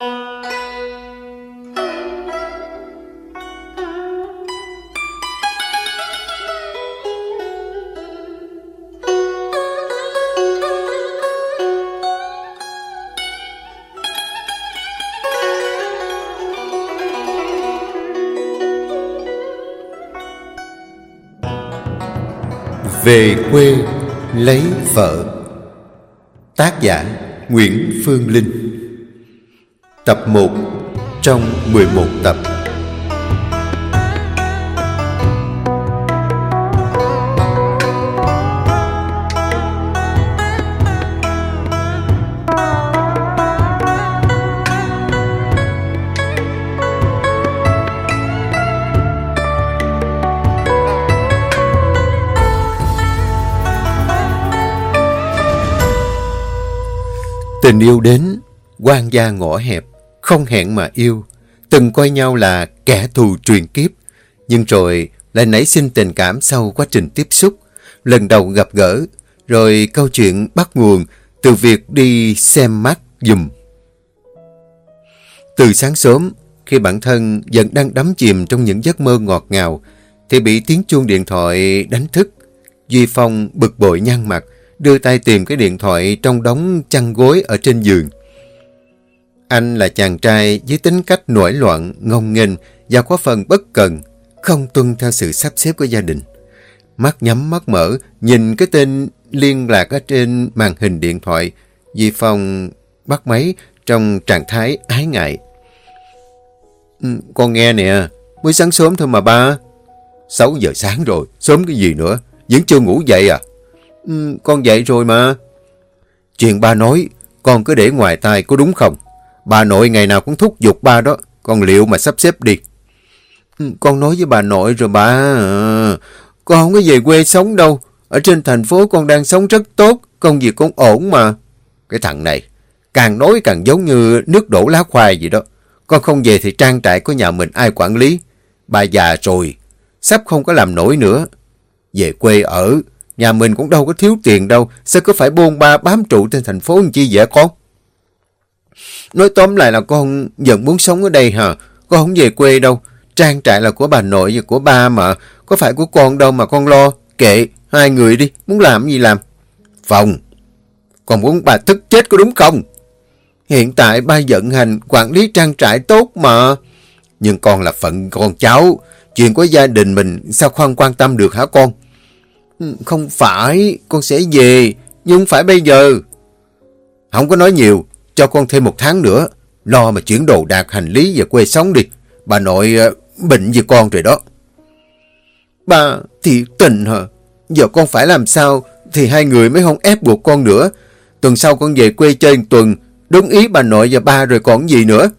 Về quê lấy vợ. Tác giả Nguyễn Phương Linh. Tập 1 trong 11 tập. Tình yêu đến, quan gia ngõ hẹp, không hẹn mà yêu, từng coi nhau là kẻ thù truyền kiếp, nhưng rồi lại nảy sinh tình cảm sau quá trình tiếp xúc, lần đầu gặp gỡ, rồi câu chuyện bắt nguồn từ việc đi xem mắt dùm. Từ sáng sớm, khi bản thân vẫn đang đắm chìm trong những giấc mơ ngọt ngào, thì bị tiếng chuông điện thoại đánh thức. Duy Phong bực bội nhăn mặt, đưa tay tìm cái điện thoại trong đống chăn gối ở trên giường. Anh là chàng trai với tính cách nổi loạn, ngông nghênh và có phần bất cần, không tuân theo sự sắp xếp của gia đình. Mắt nhắm mắt mở, nhìn cái tên liên lạc ở trên màn hình điện thoại, Di Phong bắt máy trong trạng thái ái ngại. Ừ, con nghe nè, mới sáng sớm thôi mà ba. 6 giờ sáng rồi, sớm cái gì nữa, vẫn chưa ngủ dậy à? Ừ, con dậy rồi mà. Chuyện ba nói, con cứ để ngoài tai có đúng không? Bà nội ngày nào cũng thúc giục ba đó, con liệu mà sắp xếp đi. Ừ, con nói với bà nội rồi bà. Con không có về quê sống đâu. Ở trên thành phố con đang sống rất tốt, công việc con ổn mà. Cái thằng này, càng nói càng giống như nước đổ lá khoai gì đó. Con không về thì trang trại của nhà mình ai quản lý. Bà già rồi, sắp không có làm nổi nữa. Về quê ở, Nhà mình cũng đâu có thiếu tiền đâu, sao cứ phải bôn ba bám trụ trên thành phố làm chi vậy con? Nói tóm lại là con vẫn muốn sống ở đây hả? Con không về quê đâu. Trang trại là của bà nội và của ba mà. Có phải của con đâu mà con lo. Kệ, hai người đi, muốn làm gì làm. Phòng, con muốn bà thức chết có đúng không? Hiện tại ba vận hành quản lý trang trại tốt mà. Nhưng con là phận con cháu. Chuyện của gia đình mình sao không quan tâm được hả con? Ừ, không phải, con sẽ về, nhưng không phải bây giờ. Không có nói nhiều, cho con thêm một tháng nữa. Lo mà chuyển đồ đạc hành lý về quê sống đi. Bà nội ờ, bệnh với con rồi đó. Bà thiệt tình hả? Giờ con phải làm sao thì hai người mới không ép buộc con nữa. Tuần sau con về quê chơi một tuần, đúng ý bà nội và ba rồi còn gì nữa.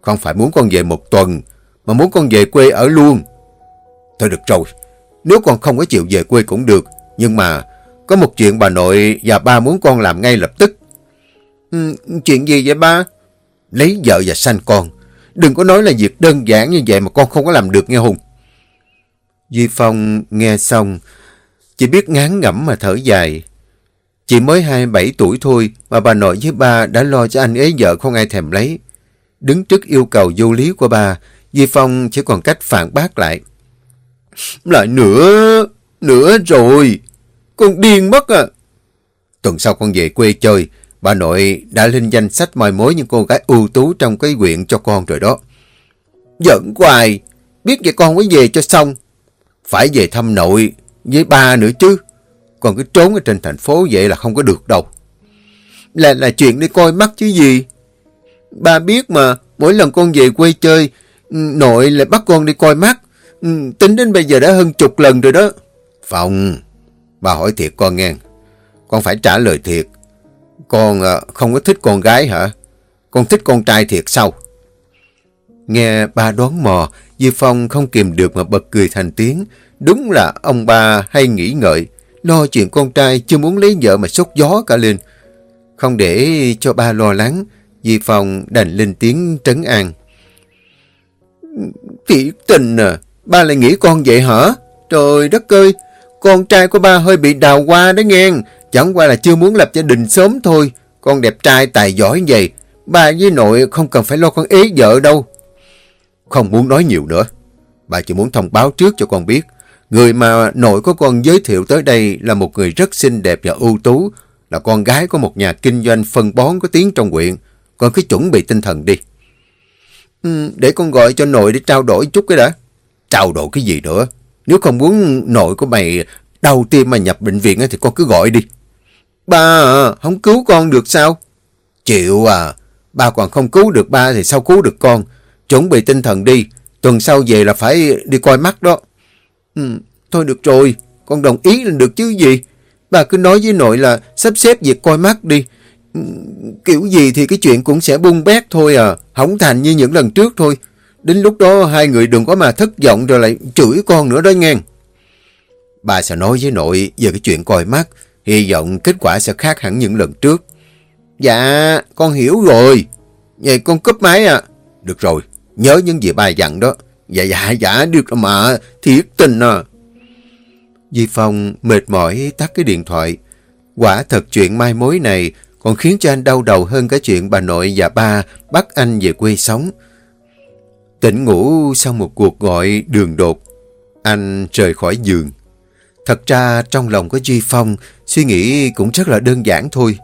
Không phải muốn con về một tuần, mà muốn con về quê ở luôn. Thôi được rồi, nếu con không có chịu về quê cũng được. Nhưng mà có một chuyện bà nội và ba muốn con làm ngay lập tức. Ừ, chuyện gì vậy ba? Lấy vợ và sanh con. Đừng có nói là việc đơn giản như vậy mà con không có làm được nghe Hùng. Duy Phong nghe xong, chỉ biết ngán ngẩm mà thở dài. Chỉ mới 27 tuổi thôi mà bà nội với ba đã lo cho anh ấy vợ không ai thèm lấy. Đứng trước yêu cầu vô lý của bà Duy Phong chỉ còn cách phản bác lại. Lại nữa, nữa rồi. Con điên mất à. Tuần sau con về quê chơi, bà nội đã lên danh sách mời mối những cô gái ưu tú trong cái quyện cho con rồi đó. Giận hoài, biết vậy con mới về cho xong. Phải về thăm nội với ba nữa chứ. Còn cứ trốn ở trên thành phố vậy là không có được đâu. Là là chuyện đi coi mắt chứ gì. Ba biết mà, mỗi lần con về quê chơi, ừ, nội lại bắt con đi coi mắt. Ừ, tính đến bây giờ đã hơn chục lần rồi đó. Phòng. bà hỏi thiệt con nghe. Con phải trả lời thiệt. Con à, không có thích con gái hả? Con thích con trai thiệt sao? Nghe ba đoán mò, Di Phong không kìm được mà bật cười thành tiếng. Đúng là ông ba hay nghĩ ngợi, lo chuyện con trai chưa muốn lấy vợ mà sốt gió cả lên. Không để cho ba lo lắng, Di Phong đành lên tiếng trấn an. tỷ tình à, Ba lại nghĩ con vậy hả? Trời đất ơi, con trai của ba hơi bị đào hoa đó nghe. Chẳng qua là chưa muốn lập gia đình sớm thôi. Con đẹp trai tài giỏi vậy. bà với nội không cần phải lo con ế vợ đâu. Không muốn nói nhiều nữa. Bà chỉ muốn thông báo trước cho con biết. Người mà nội có con giới thiệu tới đây là một người rất xinh đẹp và ưu tú. Là con gái của một nhà kinh doanh phân bón có tiếng trong huyện. Con cứ chuẩn bị tinh thần đi. Ừ, để con gọi cho nội để trao đổi chút cái đã. Trao đổi cái gì nữa? Nếu không muốn nội của mày đau tim mà nhập bệnh viện thì con cứ gọi đi. Ba à, không cứu con được sao? Chịu à, ba còn không cứu được ba thì sao cứu được con? Chuẩn bị tinh thần đi, tuần sau về là phải đi coi mắt đó. Ừ, thôi được rồi, con đồng ý là được chứ gì. Bà cứ nói với nội là sắp xếp việc coi mắt đi. Ừ, kiểu gì thì cái chuyện cũng sẽ bung bét thôi à, không thành như những lần trước thôi. Đến lúc đó hai người đừng có mà thất vọng rồi lại chửi con nữa đó nghe. Bà sẽ nói với nội về cái chuyện coi mắt, hy vọng kết quả sẽ khác hẳn những lần trước. Dạ, con hiểu rồi. Vậy con cúp máy à? Được rồi, nhớ những gì bà dặn đó. Dạ dạ dạ, được rồi mà, thiệt tình à. Di Phong mệt mỏi tắt cái điện thoại. Quả thật chuyện mai mối này còn khiến cho anh đau đầu hơn cái chuyện bà nội và ba bắt anh về quê sống. Tỉnh ngủ sau một cuộc gọi đường đột, anh rời khỏi giường. Thật ra trong lòng của Duy Phong suy nghĩ cũng rất là đơn giản thôi.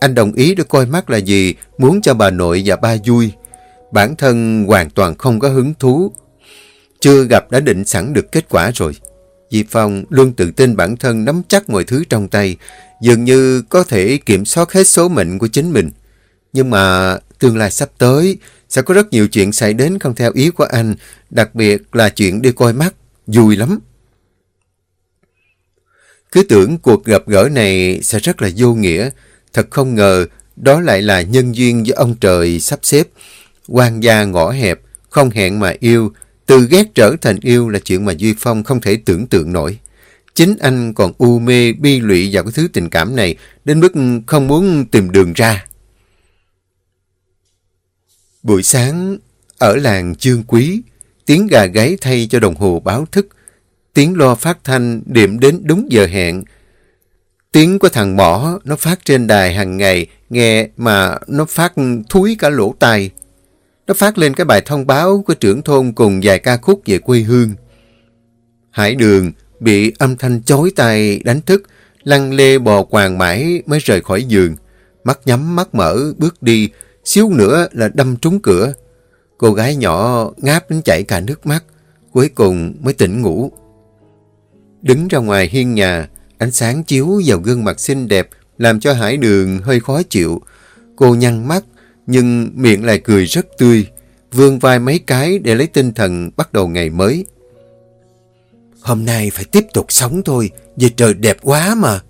Anh đồng ý để coi mắt là gì, muốn cho bà nội và ba vui. Bản thân hoàn toàn không có hứng thú. Chưa gặp đã định sẵn được kết quả rồi. duy Phong luôn tự tin bản thân nắm chắc mọi thứ trong tay, dường như có thể kiểm soát hết số mệnh của chính mình. Nhưng mà tương lai sắp tới, sẽ có rất nhiều chuyện xảy đến không theo ý của anh, đặc biệt là chuyện đi coi mắt, vui lắm. Cứ tưởng cuộc gặp gỡ này sẽ rất là vô nghĩa, thật không ngờ đó lại là nhân duyên do ông trời sắp xếp. quan gia ngõ hẹp, không hẹn mà yêu, từ ghét trở thành yêu là chuyện mà Duy Phong không thể tưởng tượng nổi. Chính anh còn u mê, bi lụy vào cái thứ tình cảm này đến mức không muốn tìm đường ra. Buổi sáng, ở làng Chương Quý, tiếng gà gáy thay cho đồng hồ báo thức, tiếng lo phát thanh điểm đến đúng giờ hẹn. Tiếng của thằng mỏ nó phát trên đài hàng ngày, nghe mà nó phát thúi cả lỗ tai. Nó phát lên cái bài thông báo của trưởng thôn cùng vài ca khúc về quê hương. Hải đường bị âm thanh chói tai đánh thức, lăn lê bò quàng mãi mới rời khỏi giường. Mắt nhắm mắt mở bước đi, xíu nữa là đâm trúng cửa. Cô gái nhỏ ngáp đến chảy cả nước mắt, cuối cùng mới tỉnh ngủ. Đứng ra ngoài hiên nhà, ánh sáng chiếu vào gương mặt xinh đẹp làm cho Hải Đường hơi khó chịu. Cô nhăn mắt, nhưng miệng lại cười rất tươi, vươn vai mấy cái để lấy tinh thần bắt đầu ngày mới. Hôm nay phải tiếp tục sống thôi, vì trời đẹp quá mà.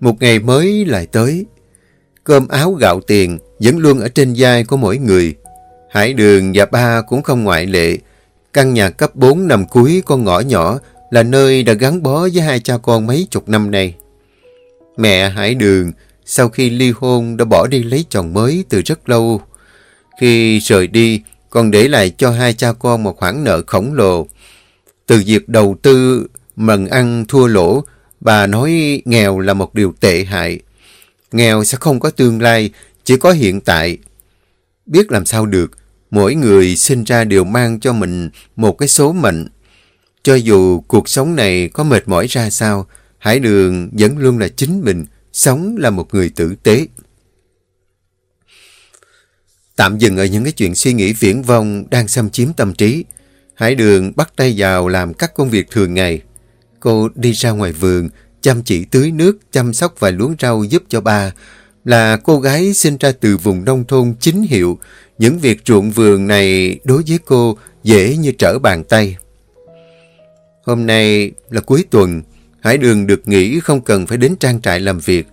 Một ngày mới lại tới, cơm áo gạo tiền vẫn luôn ở trên vai của mỗi người. Hải Đường và ba cũng không ngoại lệ. Căn nhà cấp 4 nằm cuối con ngõ nhỏ là nơi đã gắn bó với hai cha con mấy chục năm nay. Mẹ Hải Đường sau khi ly hôn đã bỏ đi lấy chồng mới từ rất lâu. Khi rời đi, còn để lại cho hai cha con một khoản nợ khổng lồ. Từ việc đầu tư, mần ăn thua lỗ, bà nói nghèo là một điều tệ hại. Nghèo sẽ không có tương lai, chỉ có hiện tại. Biết làm sao được, mỗi người sinh ra đều mang cho mình một cái số mệnh. Cho dù cuộc sống này có mệt mỏi ra sao, Hải Đường vẫn luôn là chính mình, sống là một người tử tế. Tạm dừng ở những cái chuyện suy nghĩ viễn vông đang xâm chiếm tâm trí. Hải Đường bắt tay vào làm các công việc thường ngày. Cô đi ra ngoài vườn, chăm chỉ tưới nước, chăm sóc vài luống rau giúp cho ba. Là cô gái sinh ra từ vùng nông thôn chính hiệu, những việc ruộng vườn này đối với cô dễ như trở bàn tay. Hôm nay là cuối tuần, Hải Đường được nghỉ không cần phải đến trang trại làm việc.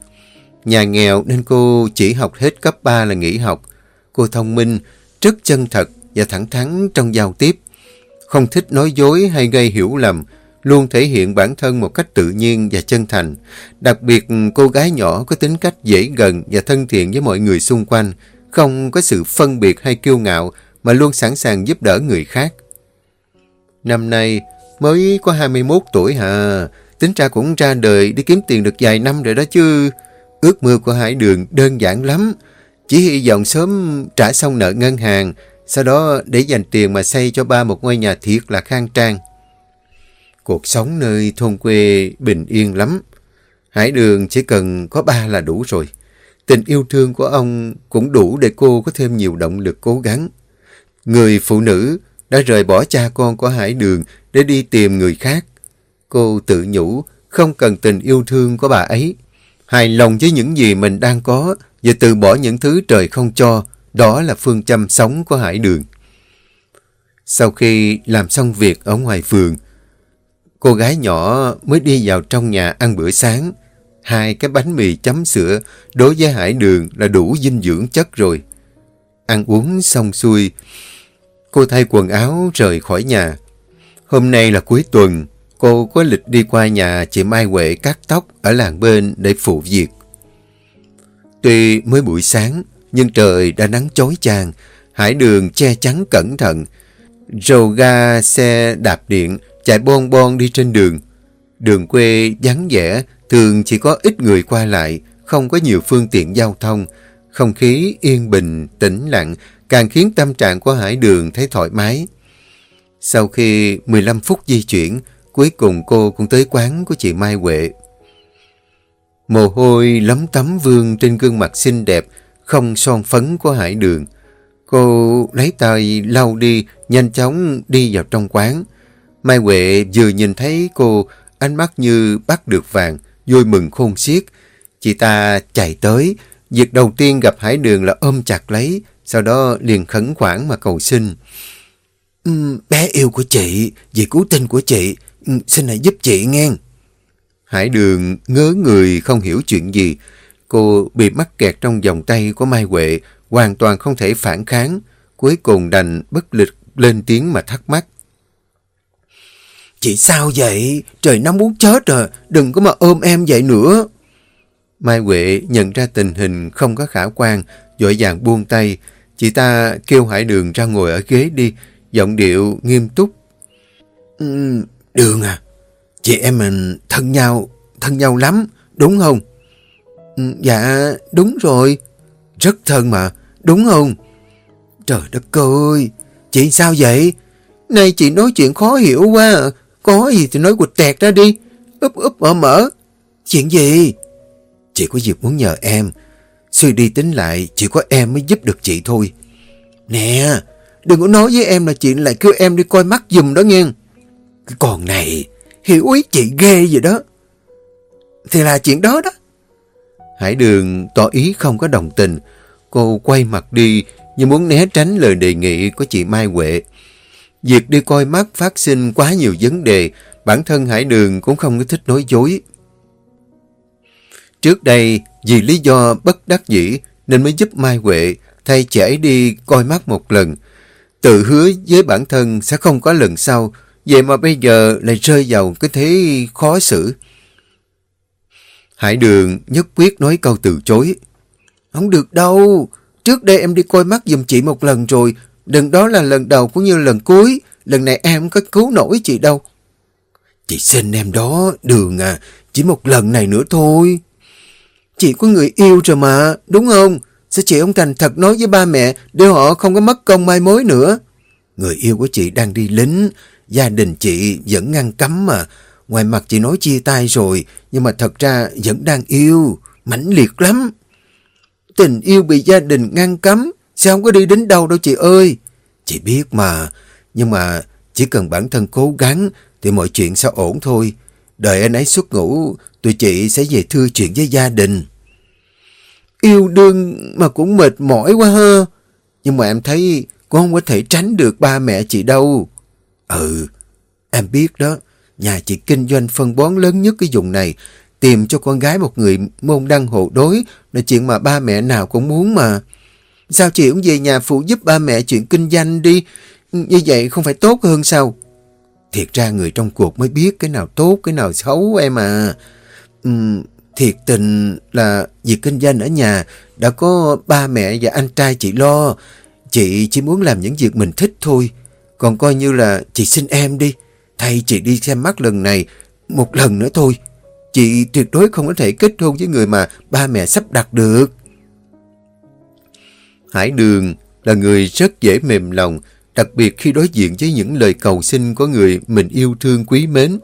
Nhà nghèo nên cô chỉ học hết cấp 3 là nghỉ học. Cô thông minh, rất chân thật và thẳng thắn trong giao tiếp. Không thích nói dối hay gây hiểu lầm, luôn thể hiện bản thân một cách tự nhiên và chân thành. Đặc biệt cô gái nhỏ có tính cách dễ gần và thân thiện với mọi người xung quanh, không có sự phân biệt hay kiêu ngạo mà luôn sẵn sàng giúp đỡ người khác. Năm nay mới có 21 tuổi hả? Tính ra cũng ra đời đi kiếm tiền được vài năm rồi đó chứ. Ước mơ của Hải Đường đơn giản lắm. Chỉ hy vọng sớm trả xong nợ ngân hàng, sau đó để dành tiền mà xây cho ba một ngôi nhà thiệt là khang trang. Cuộc sống nơi thôn quê bình yên lắm. Hải đường chỉ cần có ba là đủ rồi. Tình yêu thương của ông cũng đủ để cô có thêm nhiều động lực cố gắng. Người phụ nữ đã rời bỏ cha con của Hải Đường để đi tìm người khác. Cô tự nhủ không cần tình yêu thương của bà ấy. Hài lòng với những gì mình đang có và từ bỏ những thứ trời không cho. Đó là phương châm sống của Hải Đường. Sau khi làm xong việc ở ngoài phường, cô gái nhỏ mới đi vào trong nhà ăn bữa sáng. Hai cái bánh mì chấm sữa đối với Hải Đường là đủ dinh dưỡng chất rồi. Ăn uống xong xuôi, cô thay quần áo rời khỏi nhà. Hôm nay là cuối tuần, cô có lịch đi qua nhà chị Mai Huệ cắt tóc ở làng bên để phụ việc. Tuy mới buổi sáng, nhưng trời đã nắng chói chang, hải đường che chắn cẩn thận. Rầu ga xe đạp điện chạy bon bon đi trên đường. Đường quê vắng vẻ, thường chỉ có ít người qua lại, không có nhiều phương tiện giao thông. Không khí yên bình, tĩnh lặng, càng khiến tâm trạng của hải đường thấy thoải mái. Sau khi 15 phút di chuyển, cuối cùng cô cũng tới quán của chị Mai Huệ. Mồ hôi lấm tấm vương trên gương mặt xinh đẹp, không son phấn của hải đường. Cô lấy tay lau đi, nhanh chóng đi vào trong quán. Mai Huệ vừa nhìn thấy cô, ánh mắt như bắt được vàng, vui mừng khôn xiết. Chị ta chạy tới, việc đầu tiên gặp hải đường là ôm chặt lấy, sau đó liền khẩn khoản mà cầu xin. Um, bé yêu của chị, vì cứu tinh của chị, um, xin hãy giúp chị nghe. Hải đường ngớ người không hiểu chuyện gì. Cô bị mắc kẹt trong vòng tay của Mai Huệ, hoàn toàn không thể phản kháng. Cuối cùng đành bất lực lên tiếng mà thắc mắc. Chị sao vậy? Trời nóng muốn chết rồi, đừng có mà ôm em vậy nữa. Mai Huệ nhận ra tình hình không có khả quan, dội vàng buông tay. Chị ta kêu Hải Đường ra ngồi ở ghế đi, giọng điệu nghiêm túc. Ừ, đường à, chị em mình thân nhau, thân nhau lắm, đúng không? Ừ, dạ, đúng rồi. Rất thân mà, đúng không? Trời đất ơi, chị sao vậy? Nay chị nói chuyện khó hiểu quá có gì thì nói quịch tẹt ra đi. Úp úp mở mở. Chuyện gì? Chị có việc muốn nhờ em. Suy đi tính lại, chỉ có em mới giúp được chị thôi. Nè, đừng có nói với em là chị lại kêu em đi coi mắt dùm đó nghe. Cái con này, hiểu ý chị ghê vậy đó. Thì là chuyện đó đó. Hải Đường tỏ ý không có đồng tình. Cô quay mặt đi như muốn né tránh lời đề nghị của chị Mai Huệ. Việc đi coi mắt phát sinh quá nhiều vấn đề, bản thân Hải Đường cũng không có thích nói dối. Trước đây, vì lý do bất đắc dĩ nên mới giúp Mai Huệ thay trẻ đi coi mắt một lần. Tự hứa với bản thân sẽ không có lần sau, vậy mà bây giờ lại rơi vào cái thế khó xử. Hải Đường nhất quyết nói câu từ chối. Không được đâu, trước đây em đi coi mắt giùm chị một lần rồi, đừng đó là lần đầu cũng như lần cuối, lần này em có cứu nổi chị đâu. Chị xin em đó, Đường à, chỉ một lần này nữa thôi. Chị có người yêu rồi mà, đúng không? Sao chị không thành thật nói với ba mẹ để họ không có mất công mai mối nữa? Người yêu của chị đang đi lính, gia đình chị vẫn ngăn cấm mà. Ngoài mặt chị nói chia tay rồi, nhưng mà thật ra vẫn đang yêu, mãnh liệt lắm. Tình yêu bị gia đình ngăn cấm, sao không có đi đến đâu đâu chị ơi. Chị biết mà, nhưng mà chỉ cần bản thân cố gắng thì mọi chuyện sẽ ổn thôi. Đợi anh ấy xuất ngủ, tụi chị sẽ về thưa chuyện với gia đình. Yêu đương mà cũng mệt mỏi quá ha. Nhưng mà em thấy con không có thể tránh được ba mẹ chị đâu. Ừ, em biết đó. Nhà chị kinh doanh phân bón lớn nhất cái vùng này. Tìm cho con gái một người môn đăng hộ đối là chuyện mà ba mẹ nào cũng muốn mà. Sao chị cũng về nhà phụ giúp ba mẹ chuyện kinh doanh đi. Như vậy không phải tốt hơn sao? Thiệt ra người trong cuộc mới biết cái nào tốt, cái nào xấu em à. Uhm, thiệt tình là việc kinh doanh ở nhà đã có ba mẹ và anh trai chị lo. Chị chỉ muốn làm những việc mình thích thôi. Còn coi như là chị xin em đi. Thay chị đi xem mắt lần này, một lần nữa thôi. Chị tuyệt đối không có thể kết hôn với người mà ba mẹ sắp đặt được. Hải Đường là người rất dễ mềm lòng, đặc biệt khi đối diện với những lời cầu xin của người mình yêu thương quý mến.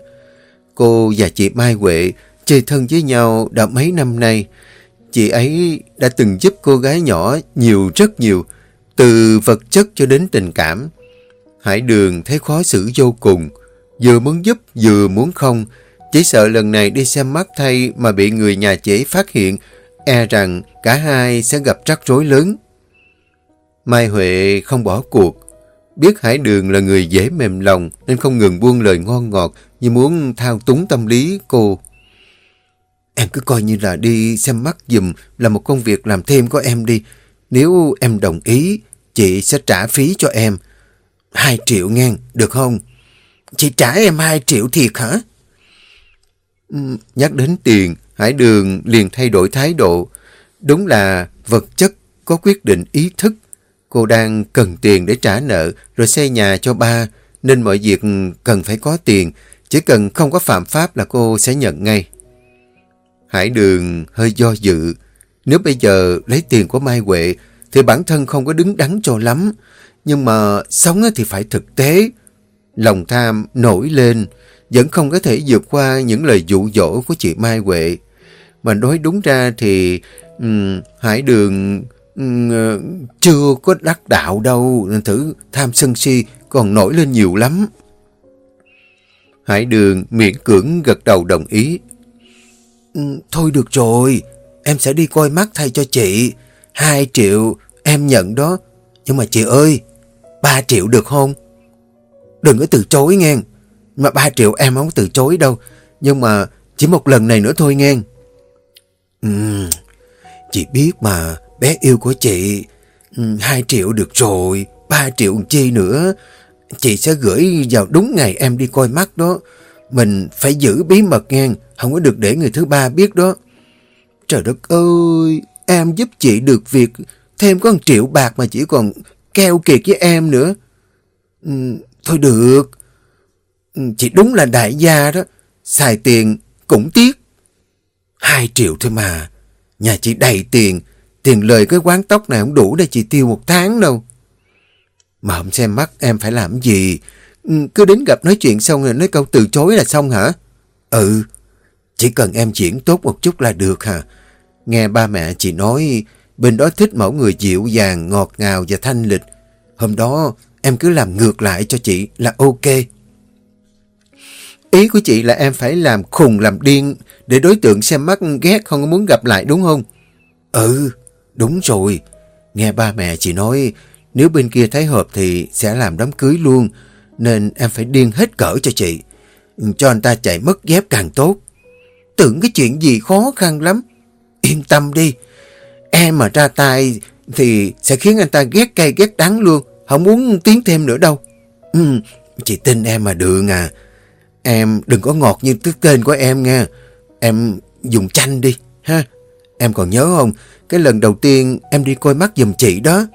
Cô và chị Mai Huệ chơi thân với nhau đã mấy năm nay. Chị ấy đã từng giúp cô gái nhỏ nhiều rất nhiều, từ vật chất cho đến tình cảm. Hải Đường thấy khó xử vô cùng, vừa muốn giúp vừa muốn không, chỉ sợ lần này đi xem mắt thay mà bị người nhà chị phát hiện, e rằng cả hai sẽ gặp rắc rối lớn. Mai Huệ không bỏ cuộc, biết Hải Đường là người dễ mềm lòng nên không ngừng buông lời ngon ngọt như muốn thao túng tâm lý cô. Em cứ coi như là đi xem mắt dùm là một công việc làm thêm của em đi. Nếu em đồng ý, chị sẽ trả phí cho em. Hai triệu ngang, được không? Chị trả em hai triệu thiệt hả? Ừ, nhắc đến tiền, Hải Đường liền thay đổi thái độ. Đúng là vật chất có quyết định ý thức. Cô đang cần tiền để trả nợ rồi xây nhà cho ba, nên mọi việc cần phải có tiền. Chỉ cần không có phạm pháp là cô sẽ nhận ngay. Hải Đường hơi do dự. Nếu bây giờ lấy tiền của Mai Huệ thì bản thân không có đứng đắn cho lắm. Nhưng mà sống thì phải thực tế. Lòng tham nổi lên, vẫn không có thể vượt qua những lời dụ dỗ của chị Mai Huệ. Mà nói đúng ra thì um, Hải Đường Ừ, ờ, chưa có đắc đạo đâu, thử tham sân si còn nổi lên nhiều lắm. Hải Đường miễn cưỡng gật đầu đồng ý. Ừ, thôi được rồi, em sẽ đi coi mắt thay cho chị. Hai triệu em nhận đó. Nhưng mà chị ơi, ba triệu được không? Đừng có từ chối nghe. Mà ba triệu em không từ chối đâu. Nhưng mà chỉ một lần này nữa thôi nghe. Ừm, chị biết mà bé yêu của chị. Ừ, 2 triệu được rồi. 3 triệu chi nữa. Chị sẽ gửi vào đúng ngày em đi coi mắt đó. Mình phải giữ bí mật ngang, Không có được để người thứ ba biết đó. Trời đất ơi. Em giúp chị được việc. Thêm có 1 triệu bạc mà chỉ còn keo kiệt với em nữa. Ừ, thôi được. Ừ, chị đúng là đại gia đó. Xài tiền cũng tiếc. Hai triệu thôi mà. Nhà chị đầy tiền. Tiền lời cái quán tóc này không đủ để chị tiêu một tháng đâu. Mà không xem mắt em phải làm gì. Ừ, cứ đến gặp nói chuyện xong rồi nói câu từ chối là xong hả? Ừ. Chỉ cần em diễn tốt một chút là được hả? Nghe ba mẹ chị nói bên đó thích mẫu người dịu dàng, ngọt ngào và thanh lịch. Hôm đó em cứ làm ngược lại cho chị là ok. Ý của chị là em phải làm khùng làm điên để đối tượng xem mắt ghét không muốn gặp lại đúng không? Ừ, đúng rồi. Nghe ba mẹ chị nói nếu bên kia thấy hợp thì sẽ làm đám cưới luôn. Nên em phải điên hết cỡ cho chị. Cho anh ta chạy mất dép càng tốt. Tưởng cái chuyện gì khó khăn lắm. Yên tâm đi. Em mà ra tay thì sẽ khiến anh ta ghét cay ghét đắng luôn. Không muốn tiến thêm nữa đâu. Ừ, chị tin em mà được à. Em đừng có ngọt như tức tên của em nha. Em dùng chanh đi, ha. Em còn nhớ không? Cái lần đầu tiên em đi coi mắt giùm chị đó.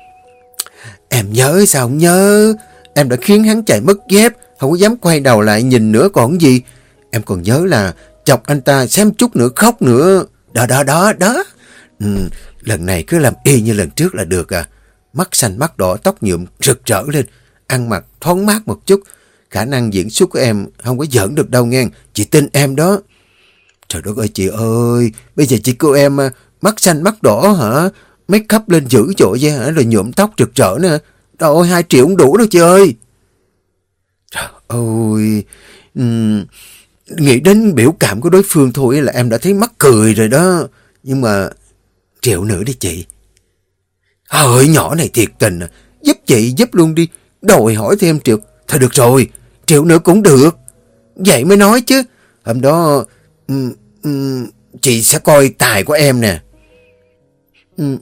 Em nhớ sao không nhớ? Em đã khiến hắn chạy mất dép, không có dám quay đầu lại nhìn nữa còn gì. Em còn nhớ là chọc anh ta xem chút nữa khóc nữa. Đó, đó, đó, đó. Ừ, lần này cứ làm y như lần trước là được à. Mắt xanh mắt đỏ, tóc nhuộm rực rỡ lên. Ăn mặc thoáng mát một chút. Khả năng diễn xuất của em không có giỡn được đâu nghe. Chị tin em đó. Trời đất ơi chị ơi. Bây giờ chị cô em à, mắt xanh mắt đỏ hả? Make up lên dữ dội vậy hả? Rồi nhuộm tóc rực rỡ nè. Trời ơi hai triệu cũng đủ đâu chị ơi. Trời ơi. Uhm, nghĩ đến biểu cảm của đối phương thôi là em đã thấy mắc cười rồi đó. Nhưng mà triệu nữa đi chị. Ơi nhỏ này thiệt tình à. Giúp chị giúp luôn đi. Đòi hỏi thêm triệu. Thôi được rồi triệu nữa cũng được. Vậy mới nói chứ. Hôm đó um, um, chị sẽ coi tài của em nè.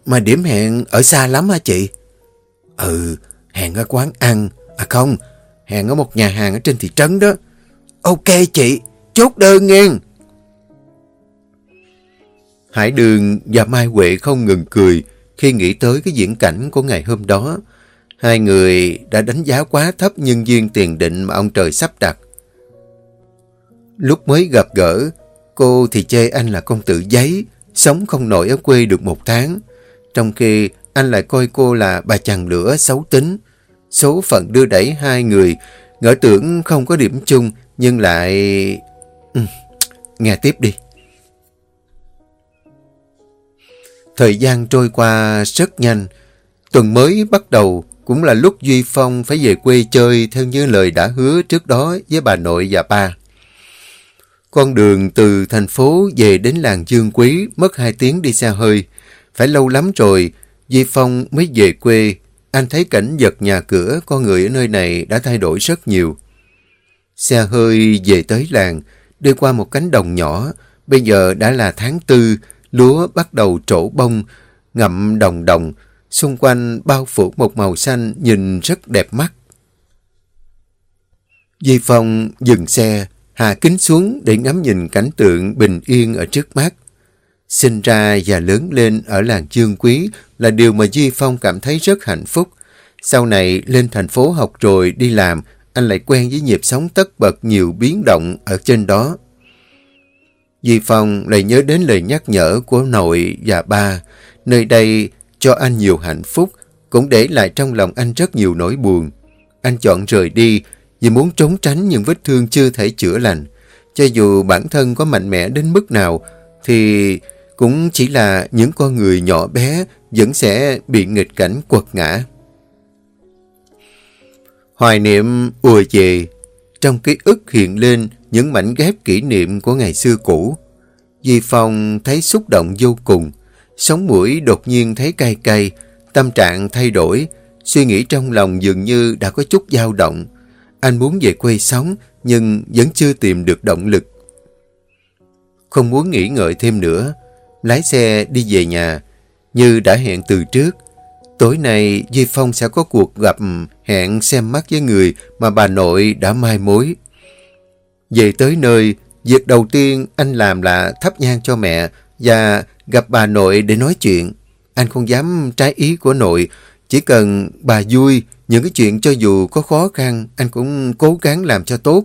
Mà điểm hẹn ở xa lắm hả chị? Ừ, hẹn ở quán ăn. À không, hẹn ở một nhà hàng ở trên thị trấn đó. Ok chị, chốt đơn nghe. Hải Đường và Mai Huệ không ngừng cười khi nghĩ tới cái diễn cảnh của ngày hôm đó. Hai người đã đánh giá quá thấp nhân duyên tiền định mà ông trời sắp đặt. Lúc mới gặp gỡ, cô thì chê anh là công tử giấy, sống không nổi ở quê được một tháng. Trong khi anh lại coi cô là bà chàng lửa xấu tính. Số phận đưa đẩy hai người, ngỡ tưởng không có điểm chung, nhưng lại... Ừ, nghe tiếp đi. Thời gian trôi qua rất nhanh. Tuần mới bắt đầu cũng là lúc Duy Phong phải về quê chơi theo như lời đã hứa trước đó với bà nội và ba. Con đường từ thành phố về đến làng Dương Quý mất hai tiếng đi xe hơi. Phải lâu lắm rồi, Di Phong mới về quê. Anh thấy cảnh vật nhà cửa, con người ở nơi này đã thay đổi rất nhiều. Xe hơi về tới làng, đi qua một cánh đồng nhỏ. Bây giờ đã là tháng tư, lúa bắt đầu trổ bông, ngậm đồng đồng. Xung quanh bao phủ một màu xanh nhìn rất đẹp mắt. Di Phong dừng xe, hạ kính xuống để ngắm nhìn cảnh tượng bình yên ở trước mắt. Sinh ra và lớn lên ở làng Dương Quý là điều mà Duy Phong cảm thấy rất hạnh phúc. Sau này lên thành phố học rồi đi làm, anh lại quen với nhịp sống tất bật nhiều biến động ở trên đó. Duy Phong lại nhớ đến lời nhắc nhở của nội và ba, nơi đây cho anh nhiều hạnh phúc, cũng để lại trong lòng anh rất nhiều nỗi buồn. Anh chọn rời đi vì muốn trốn tránh những vết thương chưa thể chữa lành. Cho dù bản thân có mạnh mẽ đến mức nào, thì cũng chỉ là những con người nhỏ bé vẫn sẽ bị nghịch cảnh quật ngã. Hoài niệm ùa về, trong ký ức hiện lên những mảnh ghép kỷ niệm của ngày xưa cũ. Di Phong thấy xúc động vô cùng, sống mũi đột nhiên thấy cay cay, tâm trạng thay đổi, suy nghĩ trong lòng dường như đã có chút dao động. Anh muốn về quê sống, nhưng vẫn chưa tìm được động lực. Không muốn nghĩ ngợi thêm nữa, lái xe đi về nhà, như đã hẹn từ trước. Tối nay Duy Phong sẽ có cuộc gặp hẹn xem mắt với người mà bà nội đã mai mối. Về tới nơi, việc đầu tiên anh làm là thắp nhang cho mẹ và gặp bà nội để nói chuyện. Anh không dám trái ý của nội, chỉ cần bà vui, những cái chuyện cho dù có khó khăn, anh cũng cố gắng làm cho tốt.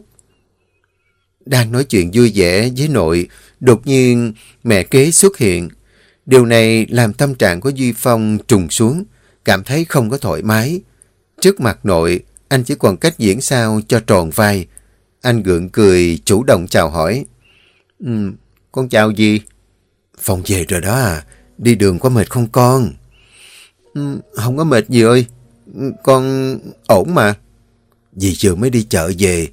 Đang nói chuyện vui vẻ với nội, đột nhiên mẹ kế xuất hiện. Điều này làm tâm trạng của Duy Phong trùng xuống, cảm thấy không có thoải mái. Trước mặt nội, anh chỉ còn cách diễn sao cho tròn vai. Anh gượng cười, chủ động chào hỏi. Um, con chào gì? Phong về rồi đó à, đi đường có mệt không con? Um, không có mệt gì ơi, con ổn mà. Dì vừa mới đi chợ về,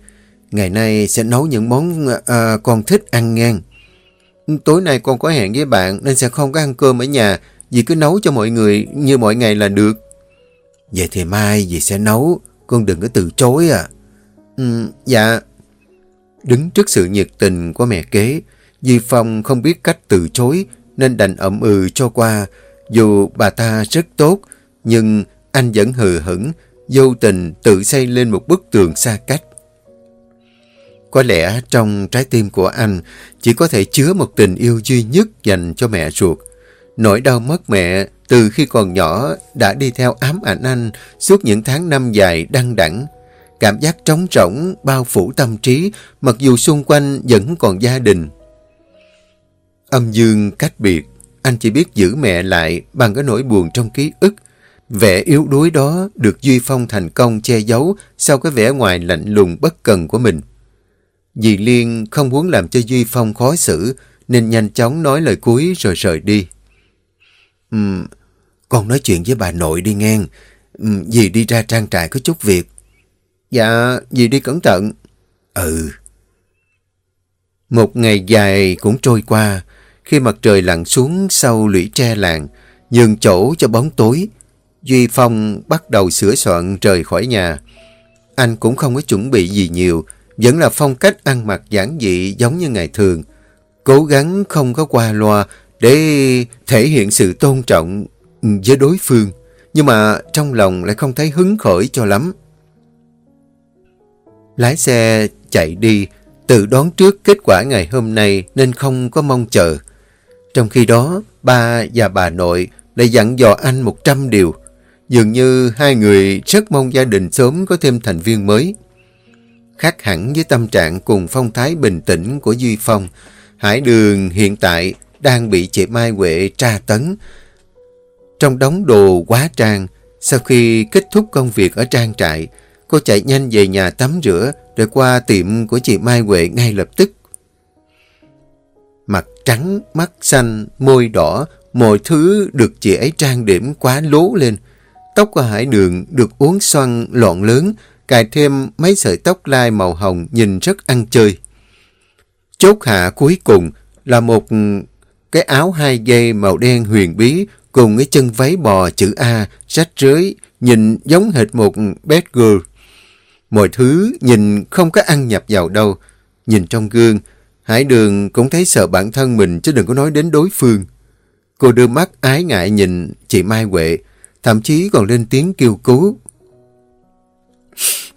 ngày nay sẽ nấu những món à, con thích ăn ngang. Tối nay con có hẹn với bạn nên sẽ không có ăn cơm ở nhà, dì cứ nấu cho mọi người như mọi ngày là được. Vậy thì mai dì sẽ nấu, con đừng có từ chối à. Ừ, dạ. Đứng trước sự nhiệt tình của mẹ kế, Di Phong không biết cách từ chối nên đành ậm ừ cho qua. Dù bà ta rất tốt, nhưng anh vẫn hừ hững, vô tình tự xây lên một bức tường xa cách. Có lẽ trong trái tim của anh chỉ có thể chứa một tình yêu duy nhất dành cho mẹ ruột. Nỗi đau mất mẹ từ khi còn nhỏ đã đi theo ám ảnh anh suốt những tháng năm dài đăng đẳng. Cảm giác trống rỗng bao phủ tâm trí mặc dù xung quanh vẫn còn gia đình. Âm dương cách biệt, anh chỉ biết giữ mẹ lại bằng cái nỗi buồn trong ký ức. Vẻ yếu đuối đó được Duy Phong thành công che giấu sau cái vẻ ngoài lạnh lùng bất cần của mình. Dì Liên không muốn làm cho Duy Phong khó xử nên nhanh chóng nói lời cuối rồi rời đi. Um, con nói chuyện với bà nội đi ngang. Um, dì đi ra trang trại có chút việc. Dạ, dì đi cẩn thận. Ừ. Một ngày dài cũng trôi qua. Khi mặt trời lặn xuống sau lũy tre làng, nhường chỗ cho bóng tối, Duy Phong bắt đầu sửa soạn rời khỏi nhà. Anh cũng không có chuẩn bị gì nhiều, vẫn là phong cách ăn mặc giản dị giống như ngày thường. Cố gắng không có qua loa để thể hiện sự tôn trọng với đối phương, nhưng mà trong lòng lại không thấy hứng khởi cho lắm. Lái xe chạy đi, tự đoán trước kết quả ngày hôm nay nên không có mong chờ. Trong khi đó, ba và bà nội lại dặn dò anh một trăm điều. Dường như hai người rất mong gia đình sớm có thêm thành viên mới. Khác hẳn với tâm trạng cùng phong thái bình tĩnh của Duy Phong, Hải Đường hiện tại đang bị chị Mai Huệ tra tấn. Trong đống đồ quá trang, sau khi kết thúc công việc ở trang trại, cô chạy nhanh về nhà tắm rửa rồi qua tiệm của chị Mai Huệ ngay lập tức. Mặt trắng, mắt xanh, môi đỏ, mọi thứ được chị ấy trang điểm quá lố lên. Tóc của Hải Đường được uống xoăn loạn lớn, cài thêm mấy sợi tóc lai màu hồng nhìn rất ăn chơi. Chốt hạ cuối cùng là một cái áo hai dây màu đen huyền bí cùng cái chân váy bò chữ A rách rưới nhìn giống hệt một bad girl. Mọi thứ nhìn không có ăn nhập vào đâu. Nhìn trong gương, Hải Đường cũng thấy sợ bản thân mình chứ đừng có nói đến đối phương. Cô đưa mắt ái ngại nhìn chị Mai Huệ, thậm chí còn lên tiếng kêu cứu.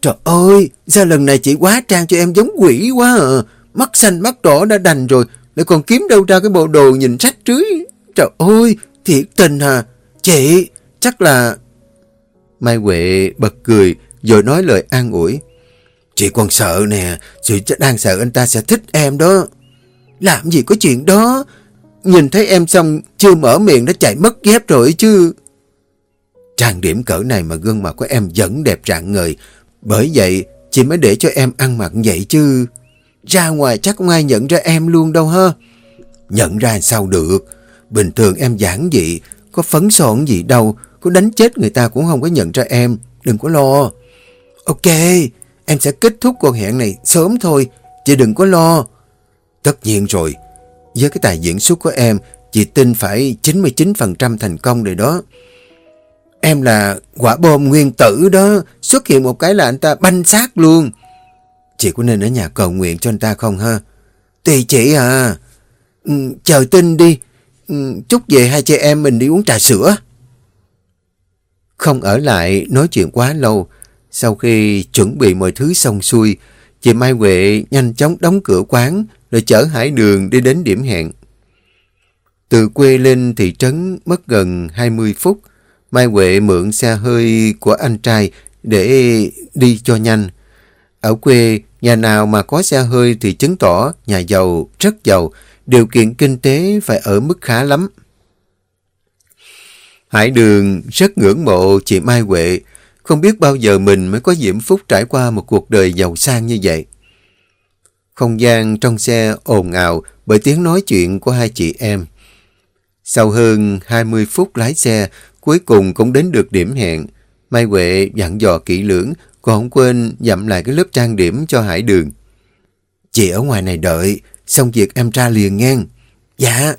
Trời ơi, sao lần này chị quá trang cho em giống quỷ quá à. Mắt xanh mắt đỏ đã đành rồi, lại còn kiếm đâu ra cái bộ đồ nhìn rách rưới. Trời ơi, thiệt tình à. Chị, chắc là... Mai Huệ bật cười, rồi nói lời an ủi. Chị còn sợ nè, chị đang sợ anh ta sẽ thích em đó. Làm gì có chuyện đó, nhìn thấy em xong chưa mở miệng đã chạy mất dép rồi chứ. Trang điểm cỡ này mà gương mặt của em vẫn đẹp rạng ngời, bởi vậy chị mới để cho em ăn mặc vậy chứ. Ra ngoài chắc không ai nhận ra em luôn đâu ha. Nhận ra sao được, bình thường em giản dị, có phấn son gì đâu, có đánh chết người ta cũng không có nhận ra em, đừng có lo. Ok, em sẽ kết thúc cuộc hẹn này sớm thôi, chị đừng có lo. Tất nhiên rồi, với cái tài diễn xuất của em, chị tin phải 99% thành công rồi đó. Em là quả bom nguyên tử đó, xuất hiện một cái là anh ta banh xác luôn. Chị có nên ở nhà cầu nguyện cho anh ta không ha? Tùy chị à. Ừ, chờ tin đi. Ừ, chút về hai chị em mình đi uống trà sữa. Không ở lại nói chuyện quá lâu. Sau khi chuẩn bị mọi thứ xong xuôi, chị Mai Huệ nhanh chóng đóng cửa quán rồi chở Hải Đường đi đến điểm hẹn. Từ quê lên thị trấn mất gần 20 phút, Mai Huệ mượn xe hơi của anh trai để đi cho nhanh. Ở quê, nhà nào mà có xe hơi thì chứng tỏ nhà giàu, rất giàu, điều kiện kinh tế phải ở mức khá lắm. Hải Đường rất ngưỡng mộ chị Mai Huệ, không biết bao giờ mình mới có diễm phúc trải qua một cuộc đời giàu sang như vậy. Không gian trong xe ồn ào bởi tiếng nói chuyện của hai chị em. Sau hơn 20 phút lái xe, cuối cùng cũng đến được điểm hẹn. Mai Huệ dặn dò kỹ lưỡng, còn không quên dặm lại cái lớp trang điểm cho Hải Đường. Chị ở ngoài này đợi, xong việc em ra liền ngang. Dạ.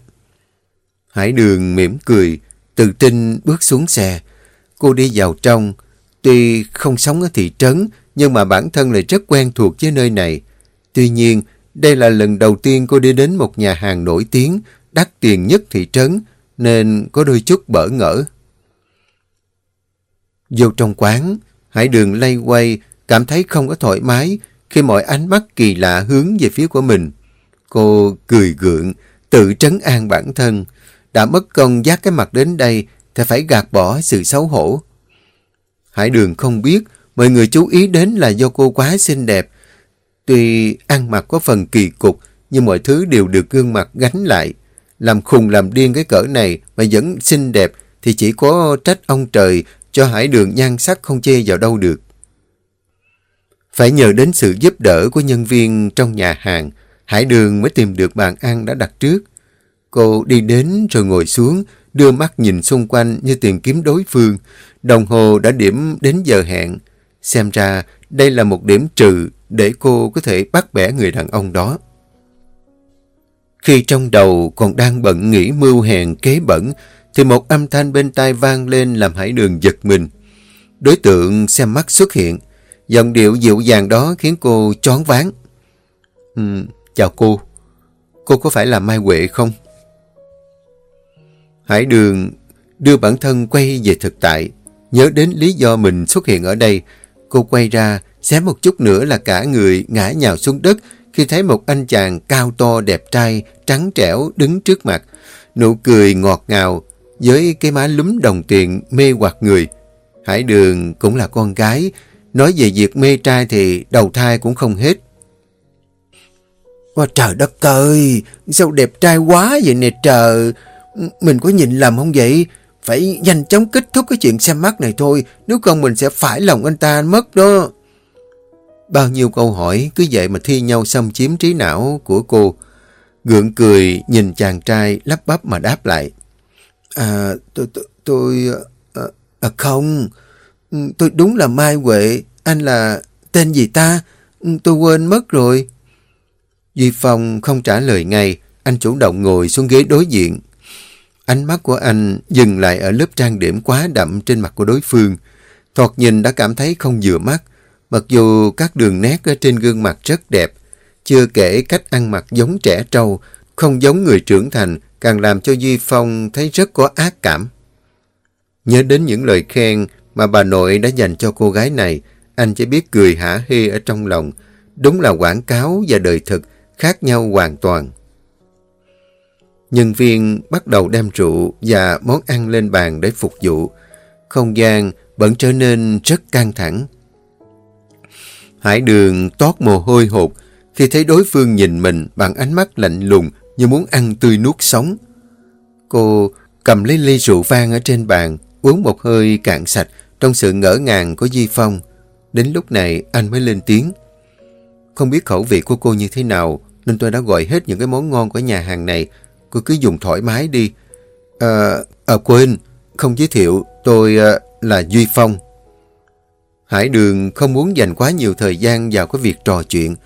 Hải Đường mỉm cười, từ trinh bước xuống xe. Cô đi vào trong, tuy không sống ở thị trấn, nhưng mà bản thân lại rất quen thuộc với nơi này. Tuy nhiên, đây là lần đầu tiên cô đi đến một nhà hàng nổi tiếng, đắt tiền nhất thị trấn, nên có đôi chút bỡ ngỡ. Vô trong quán, Hải Đường lay quay, cảm thấy không có thoải mái khi mọi ánh mắt kỳ lạ hướng về phía của mình. Cô cười gượng, tự trấn an bản thân. Đã mất công giác cái mặt đến đây thì phải gạt bỏ sự xấu hổ. Hải Đường không biết mọi người chú ý đến là do cô quá xinh đẹp. Tuy ăn mặc có phần kỳ cục nhưng mọi thứ đều được gương mặt gánh lại. Làm khùng làm điên cái cỡ này mà vẫn xinh đẹp thì chỉ có trách ông trời cho Hải Đường nhan sắc không chê vào đâu được. Phải nhờ đến sự giúp đỡ của nhân viên trong nhà hàng, Hải Đường mới tìm được bàn ăn đã đặt trước. Cô đi đến rồi ngồi xuống, đưa mắt nhìn xung quanh như tìm kiếm đối phương. Đồng hồ đã điểm đến giờ hẹn. Xem ra đây là một điểm trừ để cô có thể bắt bẻ người đàn ông đó. Khi trong đầu còn đang bận nghĩ mưu hèn kế bẩn, thì một âm thanh bên tai vang lên làm Hải Đường giật mình. Đối tượng xem mắt xuất hiện. Giọng điệu dịu dàng đó khiến cô choáng váng. Ừ, chào cô. Cô có phải là Mai Huệ không? Hải Đường đưa bản thân quay về thực tại. Nhớ đến lý do mình xuất hiện ở đây. Cô quay ra, xé một chút nữa là cả người ngã nhào xuống đất khi thấy một anh chàng cao to đẹp trai, trắng trẻo đứng trước mặt. Nụ cười ngọt ngào, với cái má lúm đồng tiền mê hoặc người. Hải Đường cũng là con gái, nói về việc mê trai thì đầu thai cũng không hết. Wow, trời đất ơi, sao đẹp trai quá vậy nè trời. Mình có nhìn lầm không vậy? phải nhanh chóng kết thúc cái chuyện xem mắt này thôi, nếu không mình sẽ phải lòng anh ta mất đó. Bao nhiêu câu hỏi cứ vậy mà thi nhau xâm chiếm trí não của cô. Gượng cười nhìn chàng trai lắp bắp mà đáp lại. À, tôi, tôi, tôi à, à, không, ừ, tôi đúng là Mai Huệ, anh là tên gì ta? Ừ, tôi quên mất rồi. Duy Phong không trả lời ngay, anh chủ động ngồi xuống ghế đối diện. Ánh mắt của anh dừng lại ở lớp trang điểm quá đậm trên mặt của đối phương. Thoạt nhìn đã cảm thấy không vừa mắt, mặc dù các đường nét ở trên gương mặt rất đẹp. Chưa kể cách ăn mặc giống trẻ trâu, không giống người trưởng thành, càng làm cho Duy Phong thấy rất có ác cảm. Nhớ đến những lời khen mà bà nội đã dành cho cô gái này, anh chỉ biết cười hả hê ở trong lòng. Đúng là quảng cáo và đời thực khác nhau hoàn toàn. Nhân viên bắt đầu đem rượu và món ăn lên bàn để phục vụ. Không gian vẫn trở nên rất căng thẳng. Hải đường toát mồ hôi hột khi thấy đối phương nhìn mình bằng ánh mắt lạnh lùng như muốn ăn tươi nuốt sống. Cô cầm lấy ly rượu vang ở trên bàn, uống một hơi cạn sạch trong sự ngỡ ngàng của Di Phong. Đến lúc này anh mới lên tiếng. Không biết khẩu vị của cô như thế nào nên tôi đã gọi hết những cái món ngon của nhà hàng này. Cô cứ dùng thoải mái đi. À, à quên, không giới thiệu, tôi à, là Duy Phong. Hải Đường không muốn dành quá nhiều thời gian vào cái việc trò chuyện.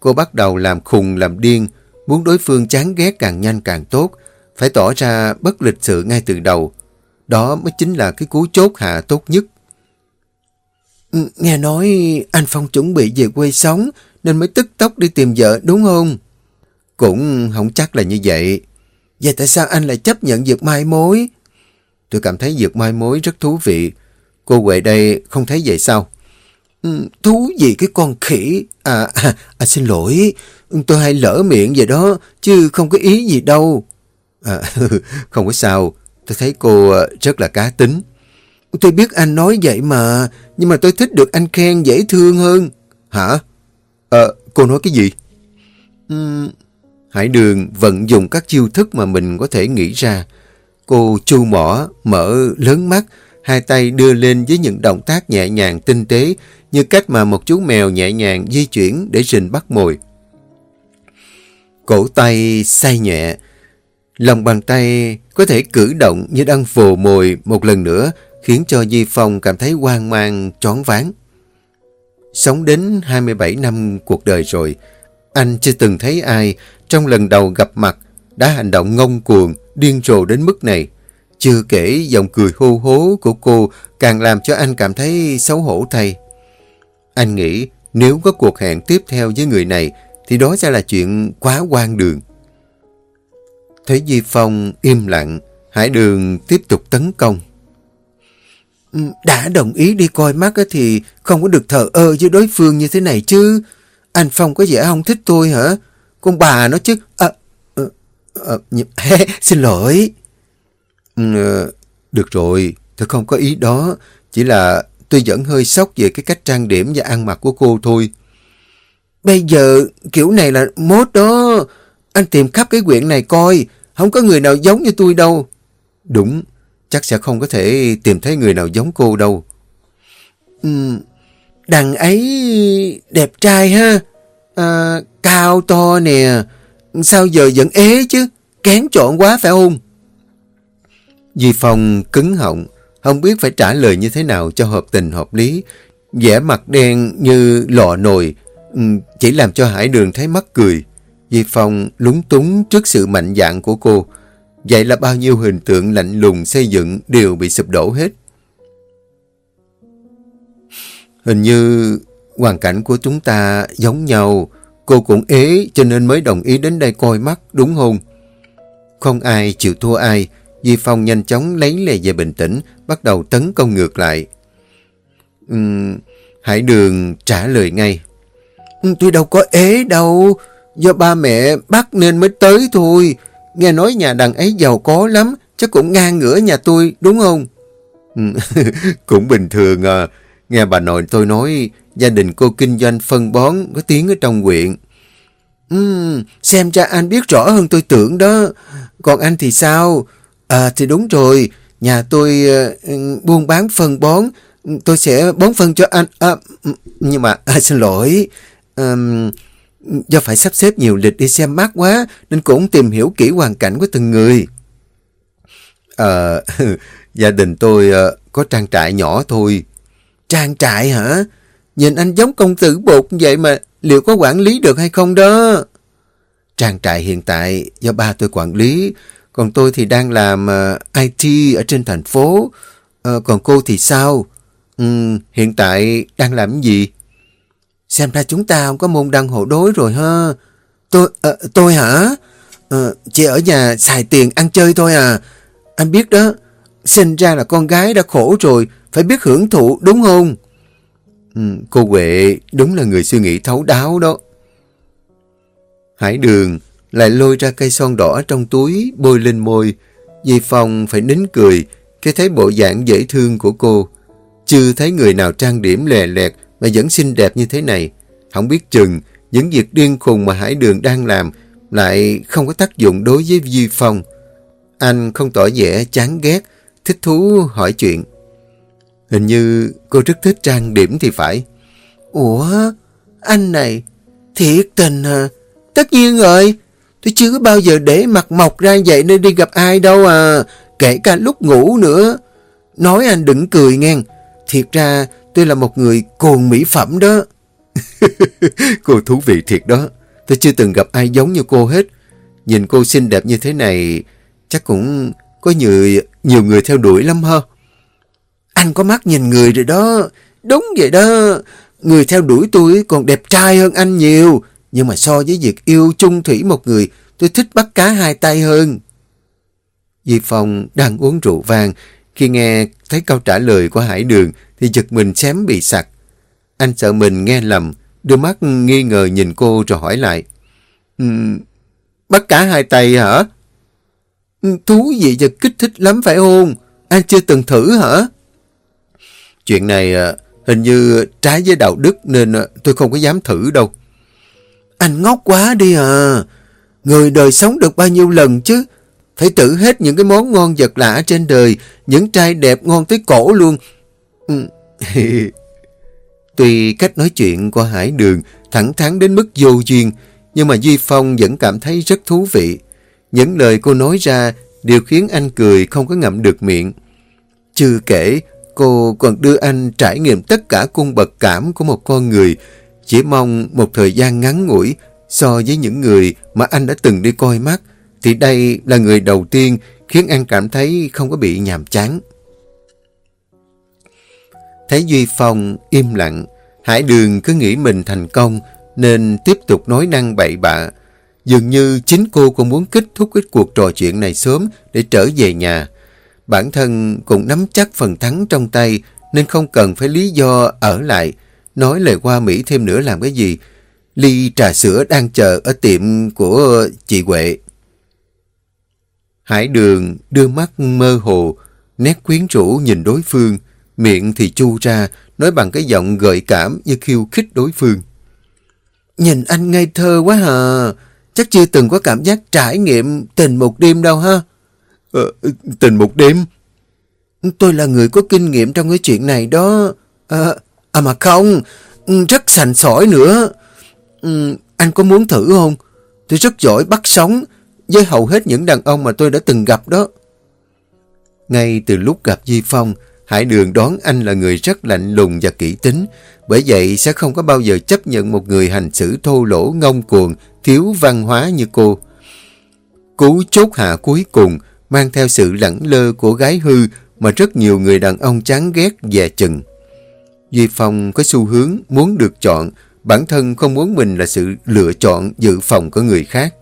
Cô bắt đầu làm khùng làm điên, muốn đối phương chán ghét càng nhanh càng tốt, phải tỏ ra bất lịch sự ngay từ đầu. Đó mới chính là cái cú chốt hạ tốt nhất. Ừ, nghe nói anh Phong chuẩn bị về quê sống nên mới tức tốc đi tìm vợ đúng không? Cũng không chắc là như vậy. Vậy tại sao anh lại chấp nhận việc mai mối? Tôi cảm thấy việc mai mối rất thú vị. Cô Huệ đây không thấy vậy sao? Ừ, thú gì cái con khỉ? À, à, à xin lỗi, tôi hay lỡ miệng vậy đó, chứ không có ý gì đâu. À, không có sao, tôi thấy cô à, rất là cá tính. Tôi biết anh nói vậy mà, nhưng mà tôi thích được anh khen dễ thương hơn. Hả? Ờ, cô nói cái gì? Uhm, Hải Đường vận dụng các chiêu thức mà mình có thể nghĩ ra. Cô chu mỏ, mở lớn mắt, hai tay đưa lên với những động tác nhẹ nhàng tinh tế như cách mà một chú mèo nhẹ nhàng di chuyển để rình bắt mồi. Cổ tay say nhẹ, lòng bàn tay có thể cử động như đang vồ mồi một lần nữa khiến cho Di Phong cảm thấy hoang mang, trón váng. Sống đến 27 năm cuộc đời rồi, anh chưa từng thấy ai trong lần đầu gặp mặt đã hành động ngông cuồng, điên rồ đến mức này. Chưa kể giọng cười hô hố của cô càng làm cho anh cảm thấy xấu hổ thay. Anh nghĩ nếu có cuộc hẹn tiếp theo với người này thì đó sẽ là chuyện quá quan đường. Thấy Di Phong im lặng, Hải Đường tiếp tục tấn công. Ừ, đã đồng ý đi coi mắt thì không có được thờ ơ với đối phương như thế này chứ. Anh Phong có vẻ không thích tôi hả? Con bà nó chứ. À, à, à, xin lỗi. Ừ, ờ, được rồi, tôi không có ý đó. Chỉ là tôi vẫn hơi sốc về cái cách trang điểm và ăn mặc của cô thôi. Bây giờ kiểu này là mốt đó. Anh tìm khắp cái quyện này coi. Không có người nào giống như tôi đâu. Đúng, chắc sẽ không có thể tìm thấy người nào giống cô đâu. Ừm, đằng ấy đẹp trai ha. À, cao to nè. Sao giờ vẫn ế chứ? Kén chọn quá phải không? Di Phong cứng họng, không biết phải trả lời như thế nào cho hợp tình hợp lý. vẻ mặt đen như lọ nồi, ừ, chỉ làm cho Hải Đường thấy mắc cười. Di Phong lúng túng trước sự mạnh dạn của cô. Vậy là bao nhiêu hình tượng lạnh lùng xây dựng đều bị sụp đổ hết. Hình như hoàn cảnh của chúng ta giống nhau. Cô cũng ế cho nên mới đồng ý đến đây coi mắt, đúng không? Không ai chịu thua ai. Di Phong nhanh chóng lấy lề về bình tĩnh, bắt đầu tấn công ngược lại. Uhm, Hải Đường trả lời ngay. Tôi đâu có ế đâu, do ba mẹ bắt nên mới tới thôi. Nghe nói nhà đằng ấy giàu có lắm, chắc cũng ngang ngửa nhà tôi, đúng không? cũng bình thường à. Nghe bà nội tôi nói, gia đình cô kinh doanh phân bón có tiếng ở trong huyện. Uhm, xem ra anh biết rõ hơn tôi tưởng đó. Còn anh thì sao? À thì đúng rồi, nhà tôi uh, buôn bán phân bón, tôi sẽ bón phân cho anh. À, nhưng mà à, xin lỗi, um, do phải sắp xếp nhiều lịch đi xem mắt quá nên cũng tìm hiểu kỹ hoàn cảnh của từng người. À, gia đình tôi uh, có trang trại nhỏ thôi. Trang trại hả? Nhìn anh giống công tử bột vậy mà liệu có quản lý được hay không đó? Trang trại hiện tại do ba tôi quản lý, còn tôi thì đang làm ờ, uh, IT ở trên thành phố. Uh, còn cô thì sao? Um, hiện tại đang làm gì? Xem ra chúng ta không có môn đăng hộ đối rồi ha. Tôi, uh, tôi hả? Uh, chỉ ở nhà xài tiền ăn chơi thôi à. Anh biết đó, sinh ra là con gái đã khổ rồi, phải biết hưởng thụ đúng không? Ừ, cô Huệ đúng là người suy nghĩ thấu đáo đó. Hải đường lại lôi ra cây son đỏ trong túi bôi lên môi. Di Phong phải nín cười khi thấy bộ dạng dễ thương của cô. Chưa thấy người nào trang điểm lè lẹt mà vẫn xinh đẹp như thế này. Không biết chừng những việc điên khùng mà Hải Đường đang làm lại không có tác dụng đối với Di Phong. Anh không tỏ vẻ chán ghét, thích thú hỏi chuyện. Hình như cô rất thích trang điểm thì phải. Ủa, anh này, thiệt tình à? Tất nhiên rồi, tôi chưa bao giờ để mặt mọc ra vậy nên đi gặp ai đâu à, kể cả lúc ngủ nữa. Nói anh đừng cười nghe, thiệt ra tôi là một người cuồng mỹ phẩm đó. cô thú vị thiệt đó, tôi chưa từng gặp ai giống như cô hết. Nhìn cô xinh đẹp như thế này, chắc cũng có nhiều, nhiều người theo đuổi lắm ha. Anh có mắt nhìn người rồi đó. Đúng vậy đó. Người theo đuổi tôi còn đẹp trai hơn anh nhiều. Nhưng mà so với việc yêu chung thủy một người, tôi thích bắt cá hai tay hơn. Di Phong đang uống rượu vang. Khi nghe thấy câu trả lời của Hải Đường thì giật mình xém bị sặc. Anh sợ mình nghe lầm, đôi mắt nghi ngờ nhìn cô rồi hỏi lại. Um, bắt cá hai tay hả? Ừ, thú vị và kích thích lắm phải không? Anh chưa từng thử hả? Chuyện này à, hình như trái với đạo đức nên à, tôi không có dám thử đâu. Anh ngốc quá đi à. Người đời sống được bao nhiêu lần chứ? Phải thử hết những cái món ngon vật lạ trên đời, những trai đẹp ngon tới cổ luôn. Ừ. Tuy cách nói chuyện của Hải Đường thẳng thắn đến mức vô duyên, nhưng mà Duy Phong vẫn cảm thấy rất thú vị. Những lời cô nói ra đều khiến anh cười không có ngậm được miệng. Chưa kể, cô còn đưa anh trải nghiệm tất cả cung bậc cảm của một con người, chỉ mong một thời gian ngắn ngủi so với những người mà anh đã từng đi coi mắt, thì đây là người đầu tiên khiến anh cảm thấy không có bị nhàm chán. Thấy Duy Phong im lặng, Hải Đường cứ nghĩ mình thành công nên tiếp tục nói năng bậy bạ. Dường như chính cô cũng muốn kết thúc cái cuộc trò chuyện này sớm để trở về nhà. Bản thân cũng nắm chắc phần thắng trong tay nên không cần phải lý do ở lại. Nói lời qua Mỹ thêm nữa làm cái gì? Ly trà sữa đang chờ ở tiệm của chị Huệ. Hải đường đưa mắt mơ hồ, nét quyến rũ nhìn đối phương, miệng thì chu ra, nói bằng cái giọng gợi cảm như khiêu khích đối phương. Nhìn anh ngây thơ quá hả? Chắc chưa từng có cảm giác trải nghiệm tình một đêm đâu ha? Ờ, tình một đêm? Tôi là người có kinh nghiệm trong cái chuyện này đó. À, à mà không, ừ, rất sành sỏi nữa. Ừ, anh có muốn thử không? Tôi rất giỏi bắt sóng với hầu hết những đàn ông mà tôi đã từng gặp đó. Ngay từ lúc gặp Di Phong, Hải Đường đón anh là người rất lạnh lùng và kỹ tính, bởi vậy sẽ không có bao giờ chấp nhận một người hành xử thô lỗ ngông cuồng, thiếu văn hóa như cô. Cú chốt hạ cuối cùng mang theo sự lẳng lơ của gái hư mà rất nhiều người đàn ông chán ghét dè chừng. Duy Phong có xu hướng muốn được chọn, bản thân không muốn mình là sự lựa chọn dự phòng của người khác.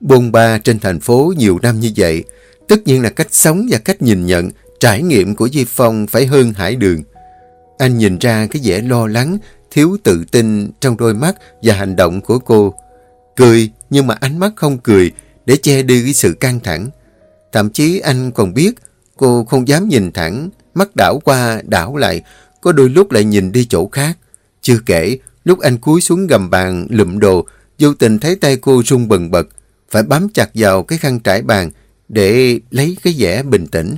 Bồn ba trên thành phố nhiều năm như vậy, tất nhiên là cách sống và cách nhìn nhận, trải nghiệm của Duy Phong phải hơn hải đường. Anh nhìn ra cái vẻ lo lắng, thiếu tự tin trong đôi mắt và hành động của cô. Cười nhưng mà ánh mắt không cười để che đi cái sự căng thẳng. Thậm chí anh còn biết cô không dám nhìn thẳng, mắt đảo qua đảo lại, có đôi lúc lại nhìn đi chỗ khác. Chưa kể, lúc anh cúi xuống gầm bàn lụm đồ, vô tình thấy tay cô rung bần bật, phải bám chặt vào cái khăn trải bàn để lấy cái vẻ bình tĩnh.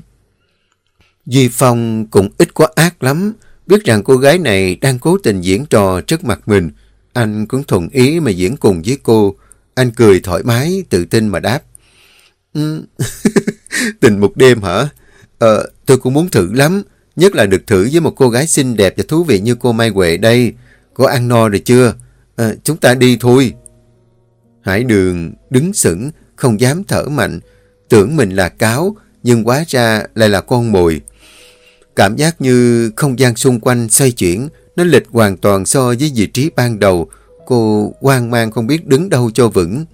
Duy Phong cũng ít quá ác lắm, biết rằng cô gái này đang cố tình diễn trò trước mặt mình. Anh cũng thuận ý mà diễn cùng với cô. Anh cười thoải mái, tự tin mà đáp. Ừ, tình một đêm hả? Ờ, tôi cũng muốn thử lắm. Nhất là được thử với một cô gái xinh đẹp và thú vị như cô Mai Huệ đây. Cô ăn no rồi chưa? À, chúng ta đi thôi. Hải đường đứng sững, không dám thở mạnh. Tưởng mình là cáo, nhưng quá ra lại là con mồi. Cảm giác như không gian xung quanh xoay chuyển, nó lệch hoàn toàn so với vị trí ban đầu. Cô hoang mang không biết đứng đâu cho vững.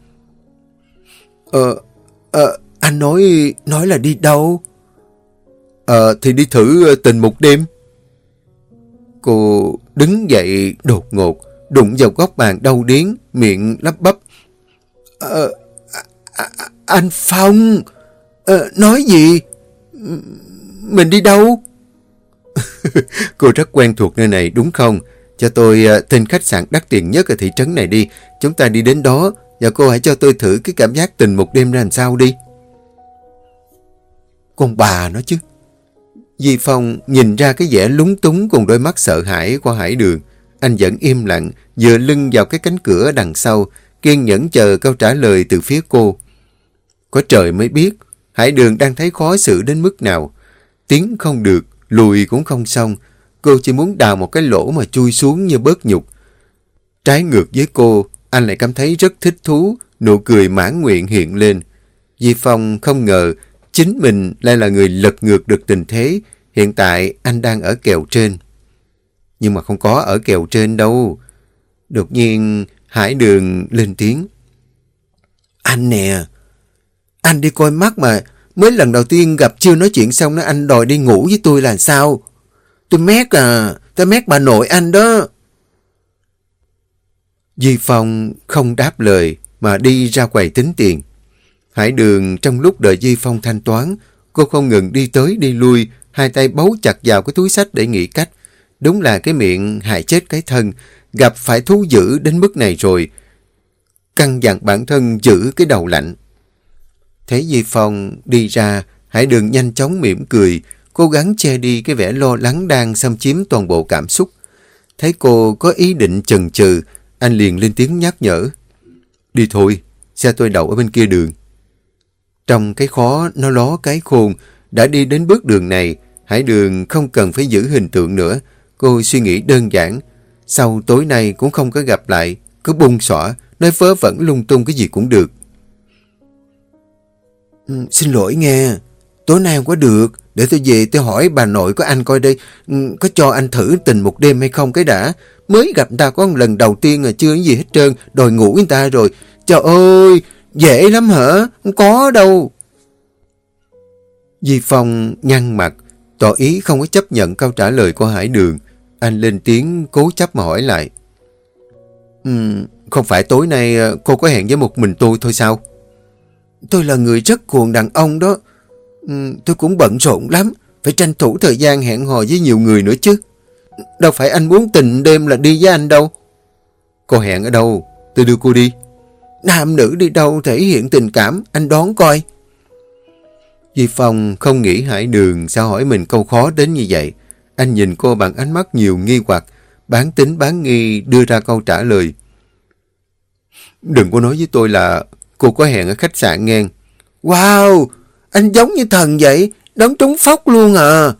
Ờ, ờ, anh nói, nói là đi đâu? Ờ, thì đi thử ờ, tình một đêm. Cô đứng dậy đột ngột, đụng vào góc bàn đau điến, miệng lắp bắp. Ờ, anh Phong, ờ, nói gì? Mình đi đâu? cô rất quen thuộc nơi này đúng không? Cho tôi ờ, tên khách sạn đắt tiền nhất ở thị trấn này đi. Chúng ta đi đến đó và cô hãy cho tôi thử cái cảm giác tình một đêm ra làm sao đi. Con bà nó chứ. Di Phong nhìn ra cái vẻ lúng túng cùng đôi mắt sợ hãi của hải đường. Anh vẫn im lặng, dựa lưng vào cái cánh cửa đằng sau, kiên nhẫn chờ câu trả lời từ phía cô. Có trời mới biết, hải đường đang thấy khó xử đến mức nào. Tiếng không được, lùi cũng không xong. Cô chỉ muốn đào một cái lỗ mà chui xuống như bớt nhục. Trái ngược với cô, anh lại cảm thấy rất thích thú, nụ cười mãn nguyện hiện lên. Di Phong không ngờ chính mình lại là người lật ngược được tình thế. Hiện tại anh đang ở kèo trên. Nhưng mà không có ở kèo trên đâu. Đột nhiên Hải Đường lên tiếng. Anh nè, anh đi coi mắt mà mới lần đầu tiên gặp chưa nói chuyện xong nó anh đòi đi ngủ với tôi là sao? Tôi mét à, tôi mét bà nội anh đó. Di Phong không đáp lời mà đi ra quầy tính tiền. Hải đường trong lúc đợi Di Phong thanh toán, cô không ngừng đi tới đi lui, hai tay bấu chặt vào cái túi sách để nghĩ cách. Đúng là cái miệng hại chết cái thân, gặp phải thú dữ đến mức này rồi. Căng dặn bản thân giữ cái đầu lạnh. Thấy Di Phong đi ra, Hải đường nhanh chóng mỉm cười, cố gắng che đi cái vẻ lo lắng đang xâm chiếm toàn bộ cảm xúc. Thấy cô có ý định chần chừ, anh liền lên tiếng nhắc nhở. Đi thôi, xe tôi đậu ở bên kia đường. Trong cái khó, nó ló cái khôn, đã đi đến bước đường này, Hải Đường không cần phải giữ hình tượng nữa. Cô suy nghĩ đơn giản, sau tối nay cũng không có gặp lại, cứ bung xỏa, nói vớ vẩn lung tung cái gì cũng được. Ừ, xin lỗi nghe, tối nay không có được, để tôi về tôi hỏi bà nội của anh coi đây, ừ, có cho anh thử tình một đêm hay không cái đã. Mới gặp ta có một lần đầu tiên là chưa gì hết trơn, đòi ngủ người ta rồi. Trời ơi, dễ lắm hả? Không có đâu. Di Phong nhăn mặt, tỏ ý không có chấp nhận câu trả lời của Hải Đường. Anh lên tiếng cố chấp mà hỏi lại. Um, không phải tối nay ờ, cô có hẹn với một mình tôi thôi sao? Tôi là người rất cuồng đàn ông đó. Um, tôi cũng bận rộn lắm, phải tranh thủ thời gian hẹn hò với nhiều người nữa chứ. Đâu phải anh muốn tình đêm là đi với anh đâu. Cô hẹn ở đâu? Tôi đưa cô đi. Nam nữ đi đâu thể hiện tình cảm, anh đón coi. Di Phong không nghĩ Hải Đường sao hỏi mình câu khó đến như vậy. Anh nhìn cô bằng ánh mắt nhiều nghi hoặc, bán tính bán nghi đưa ra câu trả lời. Đừng có nói với tôi là cô có hẹn ở khách sạn ngang. Wow, anh giống như thần vậy, đón trúng phóc luôn à.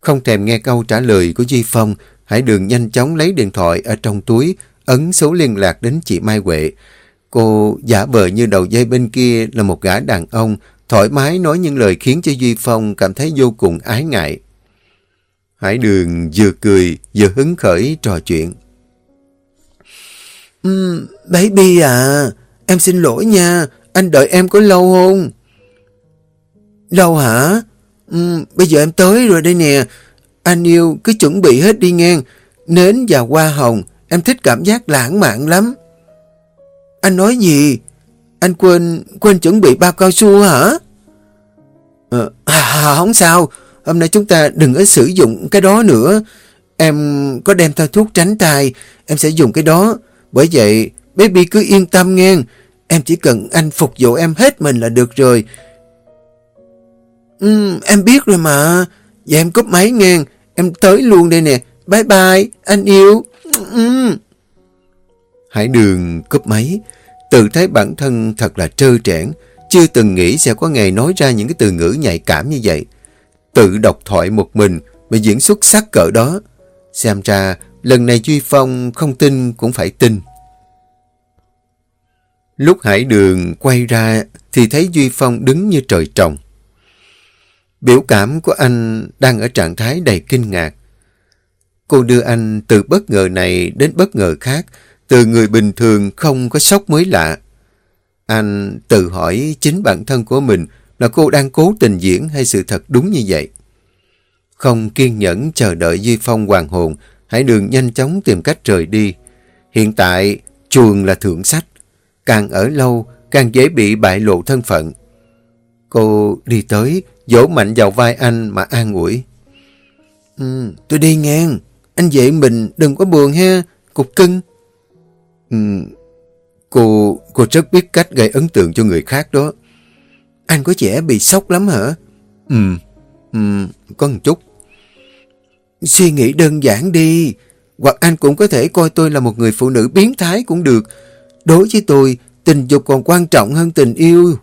Không thèm nghe câu trả lời của Di Phong, Hải Đường nhanh chóng lấy điện thoại ở trong túi, ấn số liên lạc đến chị Mai Huệ. Cô giả vờ như đầu dây bên kia là một gã đàn ông, thoải mái nói những lời khiến cho Duy Phong cảm thấy vô cùng ái ngại. Hải Đường vừa cười vừa hứng khởi trò chuyện. Um, baby à, em xin lỗi nha, anh đợi em có lâu không? Lâu hả? Um, bây giờ em tới rồi đây nè, anh yêu cứ chuẩn bị hết đi ngang, nến và hoa hồng, em thích cảm giác lãng mạn lắm. Anh nói gì? Anh quên quên chuẩn bị bao cao su hả? Ờ, à, không sao. Hôm nay chúng ta đừng có sử dụng cái đó nữa. Em có đem theo thuốc tránh tai. Em sẽ dùng cái đó. Bởi vậy, baby cứ yên tâm nghe. Em chỉ cần anh phục vụ em hết mình là được rồi. Ừ, em biết rồi mà. Vậy em cúp máy nghe. Em tới luôn đây nè. Bye bye, anh yêu. Ừ. Hải đường cúp máy. Tự thấy bản thân thật là trơ trẽn. Chưa từng nghĩ sẽ có ngày nói ra những cái từ ngữ nhạy cảm như vậy. Tự độc thoại một mình mà diễn xuất sắc cỡ đó. Xem ra lần này Duy Phong không tin cũng phải tin. Lúc Hải Đường quay ra thì thấy Duy Phong đứng như trời trồng. Biểu cảm của anh đang ở trạng thái đầy kinh ngạc. Cô đưa anh từ bất ngờ này đến bất ngờ khác, từ người bình thường không có sốc mới lạ. Anh tự hỏi chính bản thân của mình là cô đang cố tình diễn hay sự thật đúng như vậy. Không kiên nhẫn chờ đợi Duy Phong hoàng hồn, hãy Đường nhanh chóng tìm cách rời đi. Hiện tại, chuồng là thượng sách. Càng ở lâu, càng dễ bị bại lộ thân phận. Cô đi tới, vỗ mạnh vào vai anh mà an ủi. Ừ, tôi đi ngang. Anh dậy mình đừng có buồn ha, cục cưng. Ừ, cô, cô rất biết cách gây ấn tượng cho người khác đó. Anh có trẻ bị sốc lắm hả? Ừ, ừ, có một chút. Suy nghĩ đơn giản đi. Hoặc anh cũng có thể coi tôi là một người phụ nữ biến thái cũng được. Đối với tôi, tình dục còn quan trọng hơn tình yêu.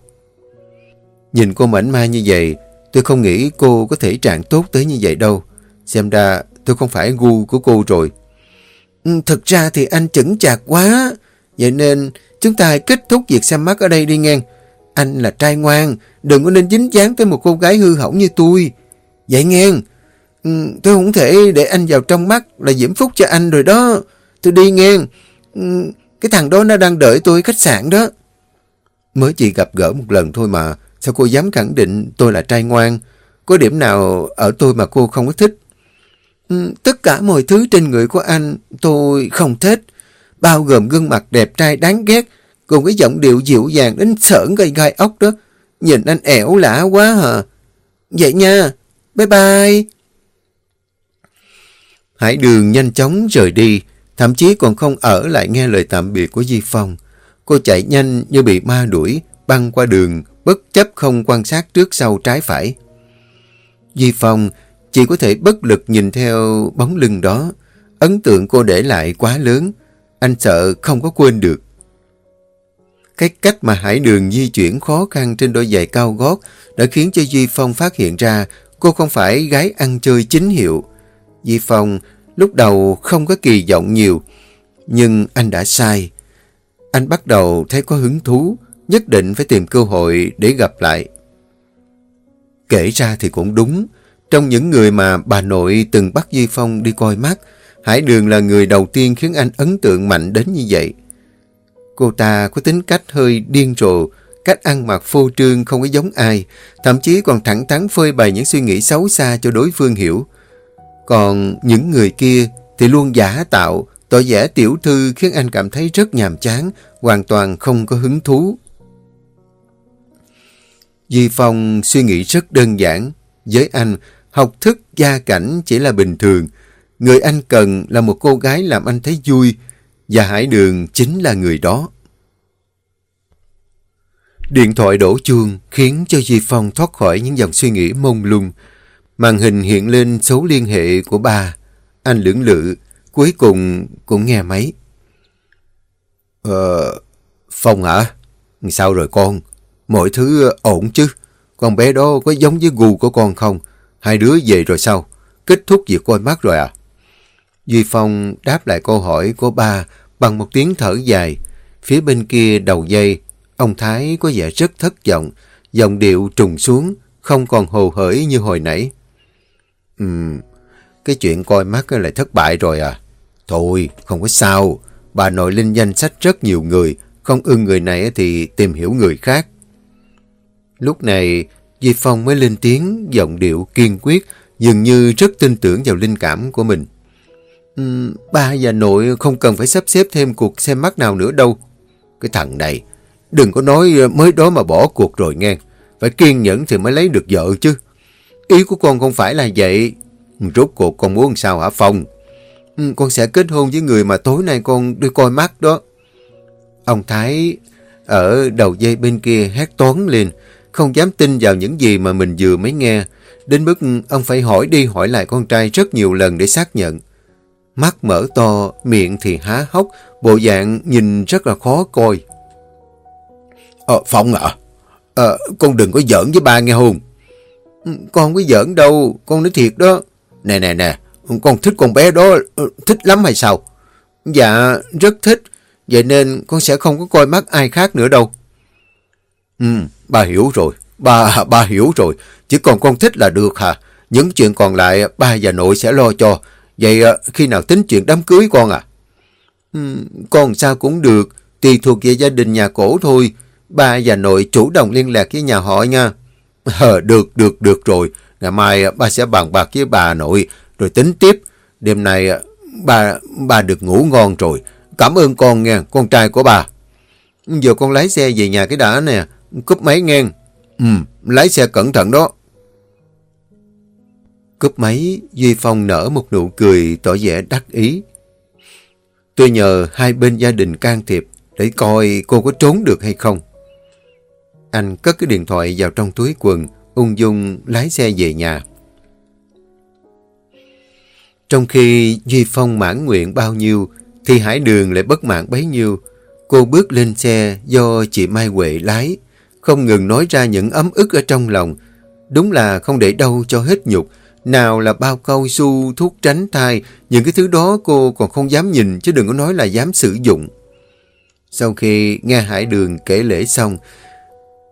Nhìn cô mảnh mai như vậy, tôi không nghĩ cô có thể trạng tốt tới như vậy đâu. Xem ra tôi không phải gu của cô rồi. Ừ, Thực ra thì anh chững chạc quá. Vậy nên chúng ta hãy kết thúc việc xem mắt ở đây đi ngang. Anh là trai ngoan, đừng có nên dính dáng tới một cô gái hư hỏng như tôi. Vậy ngang, ừ, tôi không thể để anh vào trong mắt là diễm phúc cho anh rồi đó. Tôi đi ngang, ừ, cái thằng đó nó đang đợi tôi khách sạn đó. Mới chỉ gặp gỡ một lần thôi mà, sao cô dám khẳng định tôi là trai ngoan? Có điểm nào ở tôi mà cô không có thích? Ừ, tất cả mọi thứ trên người của anh tôi không thích. Bao gồm gương mặt đẹp trai đáng ghét, cùng cái giọng điệu dịu dàng đến sởn gây gai ốc đó. Nhìn anh ẻo lạ quá hả? Vậy nha, bye bye. Hải đường nhanh chóng rời đi, thậm chí còn không ở lại nghe lời tạm biệt của Di Phong. Cô chạy nhanh như bị ma đuổi, băng qua đường, bất chấp không quan sát trước sau trái phải. Di Phong chỉ có thể bất lực nhìn theo bóng lưng đó. Ấn tượng cô để lại quá lớn, anh sợ không có quên được. Cái cách mà Hải Đường di chuyển khó khăn trên đôi giày cao gót đã khiến cho Duy Phong phát hiện ra cô không phải gái ăn chơi chính hiệu. Duy Phong lúc đầu không có kỳ vọng nhiều, nhưng anh đã sai. Anh bắt đầu thấy có hứng thú, nhất định phải tìm cơ hội để gặp lại. Kể ra thì cũng đúng, trong những người mà bà nội từng bắt Duy Phong đi coi mắt, Hải Đường là người đầu tiên khiến anh ấn tượng mạnh đến như vậy. Cô ta có tính cách hơi điên rồ, cách ăn mặc phô trương không có giống ai, thậm chí còn thẳng thắn phơi bày những suy nghĩ xấu xa cho đối phương hiểu. Còn những người kia thì luôn giả tạo, tỏ vẻ tiểu thư khiến anh cảm thấy rất nhàm chán, hoàn toàn không có hứng thú. Di Phong suy nghĩ rất đơn giản. Với anh, học thức gia cảnh chỉ là bình thường. Người anh cần là một cô gái làm anh thấy vui, và Hải Đường chính là người đó. Điện thoại đổ chuông khiến cho Di Phong thoát khỏi những dòng suy nghĩ mông lung. Màn hình hiện lên số liên hệ của bà. Anh lưỡng lự, cuối cùng cũng nghe máy. Ờ, Phong hả? Sao rồi con? Mọi thứ ổn chứ? Con bé đó có giống với gù của con không? Hai đứa về rồi sao? Kết thúc việc coi mắt rồi à? Duy Phong đáp lại câu hỏi của ba bằng một tiếng thở dài. Phía bên kia đầu dây, ông Thái có vẻ rất thất vọng, giọng điệu trùng xuống, không còn hồ hởi như hồi nãy. Ừm, cái chuyện coi mắt lại thất bại rồi à? Thôi, không có sao. Bà nội linh danh sách rất nhiều người, không ưng người này thì tìm hiểu người khác. Lúc này, Di Phong mới lên tiếng, giọng điệu kiên quyết, dường như rất tin tưởng vào linh cảm của mình. Uhm, ba và nội không cần phải sắp xếp thêm cuộc xem mắt nào nữa đâu. Cái thằng này, đừng có nói mới đó mà bỏ cuộc rồi nghe. Phải kiên nhẫn thì mới lấy được vợ chứ. Ý của con không phải là vậy. Rốt cuộc con muốn sao hả Phong? Uhm, con sẽ kết hôn với người mà tối nay con đi coi mắt đó. Ông Thái ở đầu dây bên kia hét toán lên không dám tin vào những gì mà mình vừa mới nghe. Đến mức ông phải hỏi đi hỏi lại con trai rất nhiều lần để xác nhận. Mắt mở to, miệng thì há hốc, bộ dạng nhìn rất là khó coi. Ờ, Phong ạ, à, con đừng có giỡn với ba nghe hôn. Ừ, con không có giỡn đâu, con nói thiệt đó. Nè nè nè, con thích con bé đó, ờ, thích lắm hay sao? Dạ, rất thích. Vậy nên con sẽ không có coi mắt ai khác nữa đâu. Ừ, ba hiểu rồi. Ba, ba hiểu rồi. Chỉ còn con thích là được hả? Những chuyện còn lại ba và nội sẽ lo cho. Vậy ờ, khi nào tính chuyện đám cưới con à? Ừ, con sao cũng được. Tùy thuộc về gia đình nhà cổ thôi. Ba và nội chủ động liên lạc với nhà họ nha. Ờ, được, được, được rồi. Ngày mai ờ, ba sẽ bàn bạc với bà nội rồi tính tiếp. Đêm nay ờ, ba ba được ngủ ngon rồi. Cảm ơn con nha, con trai của bà. Giờ con lái xe về nhà cái đã nè, cúp máy nghe. Ừ, lái xe cẩn thận đó. Cúp máy, Duy Phong nở một nụ cười tỏ vẻ đắc ý. Tôi nhờ hai bên gia đình can thiệp để coi cô có trốn được hay không. Anh cất cái điện thoại vào trong túi quần, ung dung lái xe về nhà. Trong khi Duy Phong mãn nguyện bao nhiêu, thì Hải Đường lại bất mãn bấy nhiêu. Cô bước lên xe do chị Mai Huệ lái, không ngừng nói ra những ấm ức ở trong lòng. Đúng là không để đâu cho hết nhục. Nào là bao cao su, thuốc tránh thai, những cái thứ đó cô còn không dám nhìn chứ đừng có nói là dám sử dụng. Sau khi nghe Hải Đường kể lễ xong,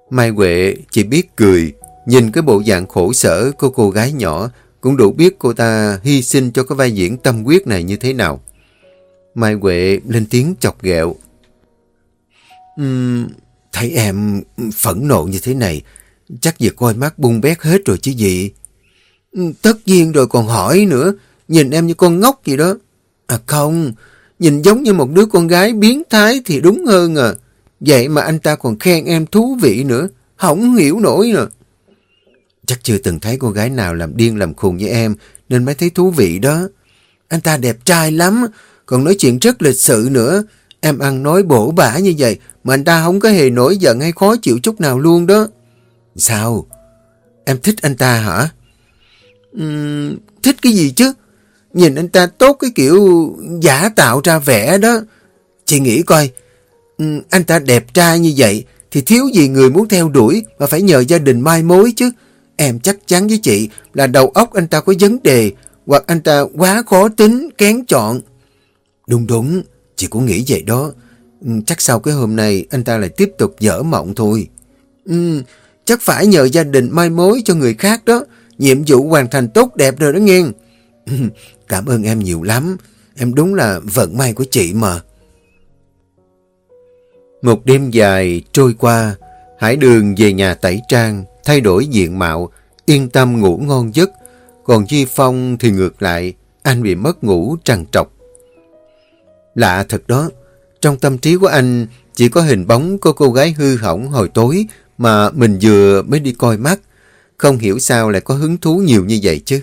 Mai Huệ chỉ biết cười, nhìn cái bộ dạng khổ sở của cô gái nhỏ, cũng đủ biết cô ta hy sinh cho cái vai diễn tâm quyết này như thế nào. Mai Huệ lên tiếng chọc ghẹo. Uhm, thấy em phẫn nộ như thế này, chắc việc coi mắt bung bét hết rồi chứ gì. Ừ, tất nhiên rồi còn hỏi nữa, nhìn em như con ngốc gì đó. À không, nhìn giống như một đứa con gái biến thái thì đúng hơn à. Vậy mà anh ta còn khen em thú vị nữa, không hiểu nổi nè. Chắc chưa từng thấy cô gái nào làm điên làm khùng như em, nên mới thấy thú vị đó. Anh ta đẹp trai lắm, còn nói chuyện rất lịch sự nữa. Em ăn nói bổ bả như vậy, mà anh ta không có hề nổi giận hay khó chịu chút nào luôn đó. Sao? Em thích anh ta hả? Uhm, thích cái gì chứ? Nhìn anh ta tốt cái kiểu giả tạo ra vẻ đó. Chị nghĩ coi, uhm, anh ta đẹp trai như vậy, thì thiếu gì người muốn theo đuổi mà phải nhờ gia đình mai mối chứ. Em chắc chắn với chị là đầu óc anh ta có vấn đề hoặc anh ta quá khó tính, kén chọn. Đúng đúng, chị cũng nghĩ vậy đó. Ừ, chắc sau cái hôm nay anh ta lại tiếp tục dở mộng thôi. Ừ, chắc phải nhờ gia đình mai mối cho người khác đó. Nhiệm vụ hoàn thành tốt đẹp rồi đó nghe. Ừ, cảm ơn em nhiều lắm. Em đúng là vận may của chị mà. Một đêm dài trôi qua, Hải Đường về nhà tẩy trang, thay đổi diện mạo, yên tâm ngủ ngon giấc. Còn Duy Phong thì ngược lại, anh bị mất ngủ trằn trọc. Lạ thật đó, trong tâm trí của anh chỉ có hình bóng của cô gái hư hỏng hồi tối mà mình vừa mới đi coi mắt. Không hiểu sao lại có hứng thú nhiều như vậy chứ.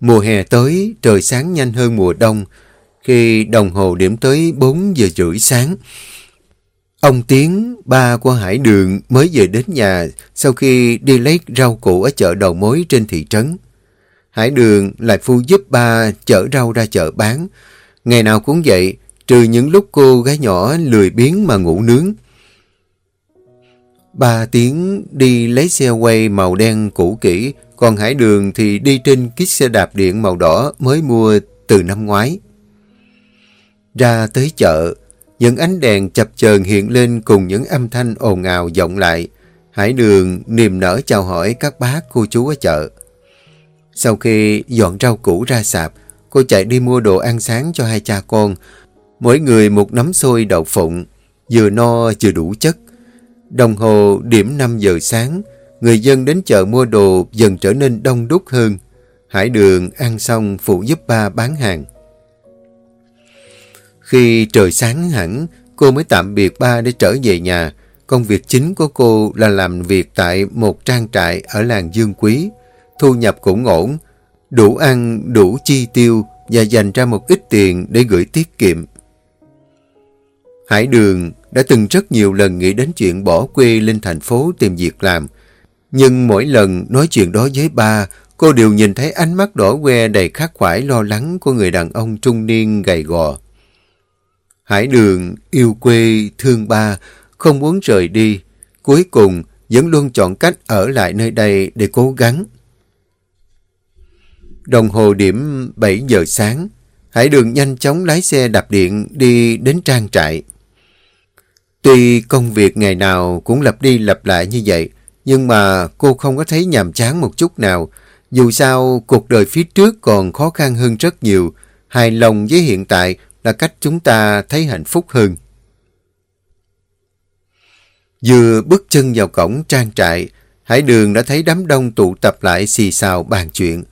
Mùa hè tới, trời sáng nhanh hơn mùa đông. Khi đồng hồ điểm tới 4 giờ rưỡi sáng, Ông Tiến, ba của Hải Đường mới về đến nhà sau khi đi lấy rau củ ở chợ đầu mối trên thị trấn. Hải Đường lại phu giúp ba chở rau ra chợ bán. Ngày nào cũng vậy, trừ những lúc cô gái nhỏ lười biếng mà ngủ nướng. Ba Tiến đi lấy xe quay màu đen cũ kỹ, còn Hải Đường thì đi trên chiếc xe đạp điện màu đỏ mới mua từ năm ngoái. Ra tới chợ, những ánh đèn chập chờn hiện lên cùng những âm thanh ồn ào vọng lại. Hải đường niềm nở chào hỏi các bác cô chú ở chợ. Sau khi dọn rau củ ra sạp, cô chạy đi mua đồ ăn sáng cho hai cha con. Mỗi người một nắm xôi đậu phụng, vừa no vừa đủ chất. Đồng hồ điểm 5 giờ sáng, người dân đến chợ mua đồ dần trở nên đông đúc hơn. Hải đường ăn xong phụ giúp ba bán hàng. Khi trời sáng hẳn, cô mới tạm biệt ba để trở về nhà. Công việc chính của cô là làm việc tại một trang trại ở làng Dương Quý. Thu nhập cũng ổn, đủ ăn, đủ chi tiêu và dành ra một ít tiền để gửi tiết kiệm. Hải đường đã từng rất nhiều lần nghĩ đến chuyện bỏ quê lên thành phố tìm việc làm. Nhưng mỗi lần nói chuyện đó với ba, cô đều nhìn thấy ánh mắt đỏ que đầy khắc khoải lo lắng của người đàn ông trung niên gầy gò. Hải đường yêu quê, thương ba, không muốn rời đi. Cuối cùng vẫn luôn chọn cách ở lại nơi đây để cố gắng. Đồng hồ điểm 7 giờ sáng, Hải đường nhanh chóng lái xe đạp điện đi đến trang trại. Tuy công việc ngày nào cũng lặp đi lặp lại như vậy, nhưng mà cô không có thấy nhàm chán một chút nào. Dù sao, cuộc đời phía trước còn khó khăn hơn rất nhiều. Hài lòng với hiện tại là cách chúng ta thấy hạnh phúc hơn. Vừa bước chân vào cổng trang trại, Hải Đường đã thấy đám đông tụ tập lại xì xào bàn chuyện.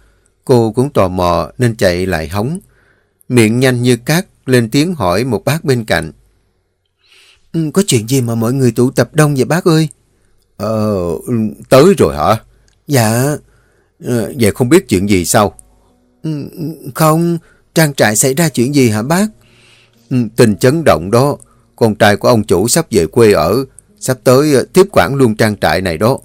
Cô cũng tò mò nên chạy lại hóng. Miệng nhanh như cát lên tiếng hỏi một bác bên cạnh. Ừ, có chuyện gì mà mọi người tụ tập đông vậy bác ơi? Ờ, tới rồi hả? Dạ. Ờ, vậy không biết chuyện gì sao? Ừ, không, trang trại xảy ra chuyện gì hả bác? Ừ, tình chấn động đó. Con trai của ông chủ sắp về quê ở, sắp tới ờ, tiếp quản luôn trang trại này đó.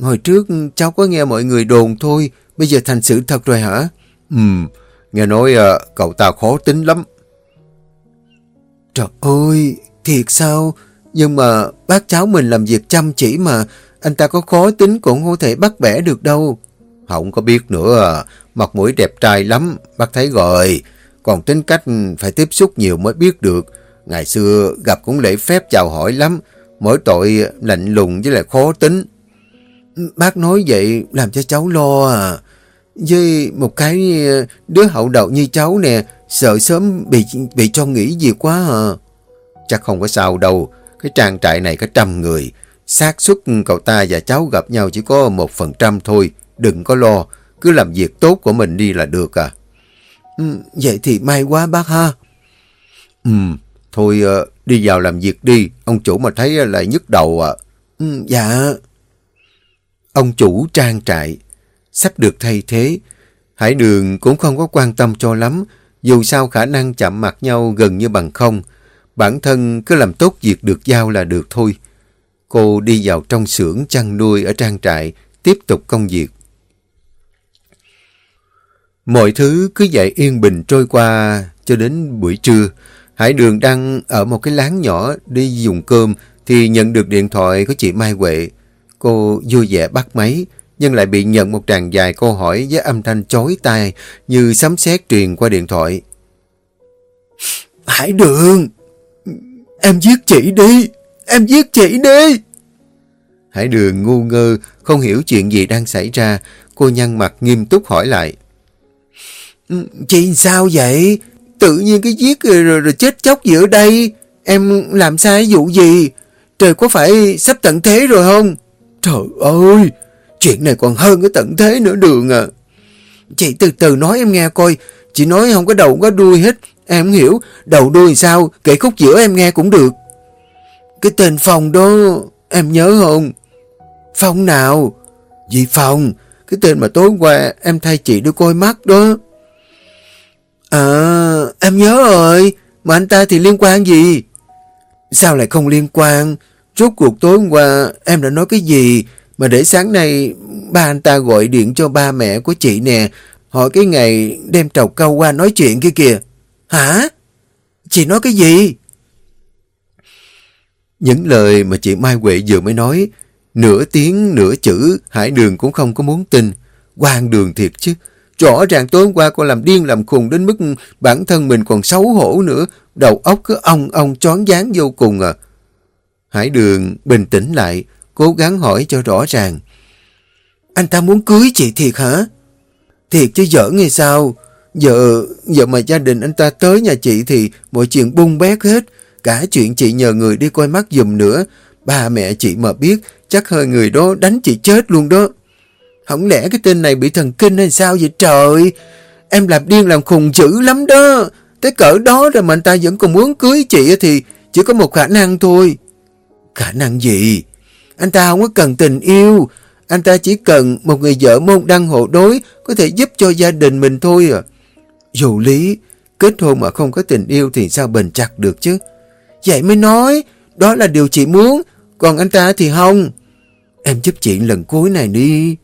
Hồi trước cháu có nghe mọi người đồn thôi, bây giờ thành sự thật rồi hả? Ừ, nghe nói à, cậu ta khó tính lắm. Trời ơi, thiệt sao? Nhưng mà bác cháu mình làm việc chăm chỉ mà, anh ta có khó tính cũng không thể bắt bẻ được đâu. Không có biết nữa, mặt mũi đẹp trai lắm, bác thấy rồi. Còn tính cách phải tiếp xúc nhiều mới biết được. Ngày xưa gặp cũng lễ phép chào hỏi lắm, mỗi tội lạnh lùng với lại khó tính. Bác nói vậy làm cho cháu lo à. Với một cái ờ, đứa hậu đậu như cháu nè, sợ sớm bị bị cho nghĩ gì quá à. Chắc không có sao đâu, cái trang trại này có trăm người. xác suất cậu ta và cháu gặp nhau chỉ có một phần trăm thôi, đừng có lo, cứ làm việc tốt của mình đi là được à. Ừ, vậy thì may quá bác ha. Ừ, thôi ờ, đi vào làm việc đi, ông chủ mà thấy lại nhức đầu à. Ừ, dạ. Ông chủ trang trại, sắp được thay thế. Hải đường cũng không có quan tâm cho lắm, dù sao khả năng chạm mặt nhau gần như bằng không. Bản thân cứ làm tốt việc được giao là được thôi. Cô đi vào trong xưởng chăn nuôi ở trang trại, tiếp tục công việc. Mọi thứ cứ vậy yên bình trôi qua cho đến buổi trưa. Hải Đường đang ở một cái láng nhỏ đi dùng cơm thì nhận được điện thoại của chị Mai Huệ. Cô vui vẻ bắt máy, nhưng lại bị nhận một tràng dài câu hỏi với âm thanh chói tai như sấm sét truyền qua điện thoại. Hải Đường! Em giết chị đi! Em giết chị đi! Hải Đường ngu ngơ, không hiểu chuyện gì đang xảy ra. Cô nhăn mặt nghiêm túc hỏi lại. Chị sao vậy? Tự nhiên cái giết rồi, rồi, rồi chết chóc ở đây? Em làm sai vụ gì? Trời có phải sắp tận thế rồi không? Trời ơi! Chuyện này còn hơn cái tận thế nữa đường à. Chị từ từ nói em nghe coi. Chị nói không có đầu không có đuôi hết. Em không hiểu. Đầu đuôi sao? Kể khúc giữa em nghe cũng được. Cái tên Phong đó em nhớ không? Phong nào? Dì Phong. Cái tên mà tối qua em thay chị đưa coi mắt đó. À, em nhớ rồi. Mà anh ta thì liên quan gì? Sao lại không liên quan? Rốt cuộc tối qua em đã nói cái gì mà để sáng nay ba anh ta gọi điện cho ba mẹ của chị nè hỏi cái ngày đem trầu câu qua nói chuyện kia kìa. Hả? Chị nói cái gì? Những lời mà chị Mai Huệ vừa mới nói nửa tiếng nửa chữ Hải Đường cũng không có muốn tin. Quang đường thiệt chứ. Rõ ràng tối hôm qua cô làm điên làm khùng đến mức bản thân mình còn xấu hổ nữa. Đầu óc cứ ong ong choáng dáng vô cùng à. Hải Đường bình tĩnh lại, cố gắng hỏi cho rõ ràng. Anh ta muốn cưới chị thiệt hả? Thiệt chứ giỡn hay sao? Giờ, giờ mà gia đình anh ta tới nhà chị thì mọi chuyện bung bét hết. Cả chuyện chị nhờ người đi coi mắt dùm nữa. Ba mẹ chị mà biết, chắc hơi người đó đánh chị chết luôn đó. Không lẽ cái tên này bị thần kinh hay sao vậy trời? Em làm điên làm khùng dữ lắm đó. Tới cỡ đó rồi mà anh ta vẫn còn muốn cưới chị thì chỉ có một khả năng thôi. Khả năng gì? Anh ta không có cần tình yêu. Anh ta chỉ cần một người vợ môn đăng hộ đối có thể giúp cho gia đình mình thôi à. Dù lý, kết hôn mà không có tình yêu thì sao bền chặt được chứ? Vậy mới nói, đó là điều chị muốn, còn anh ta thì không. Em giúp chị lần cuối này đi.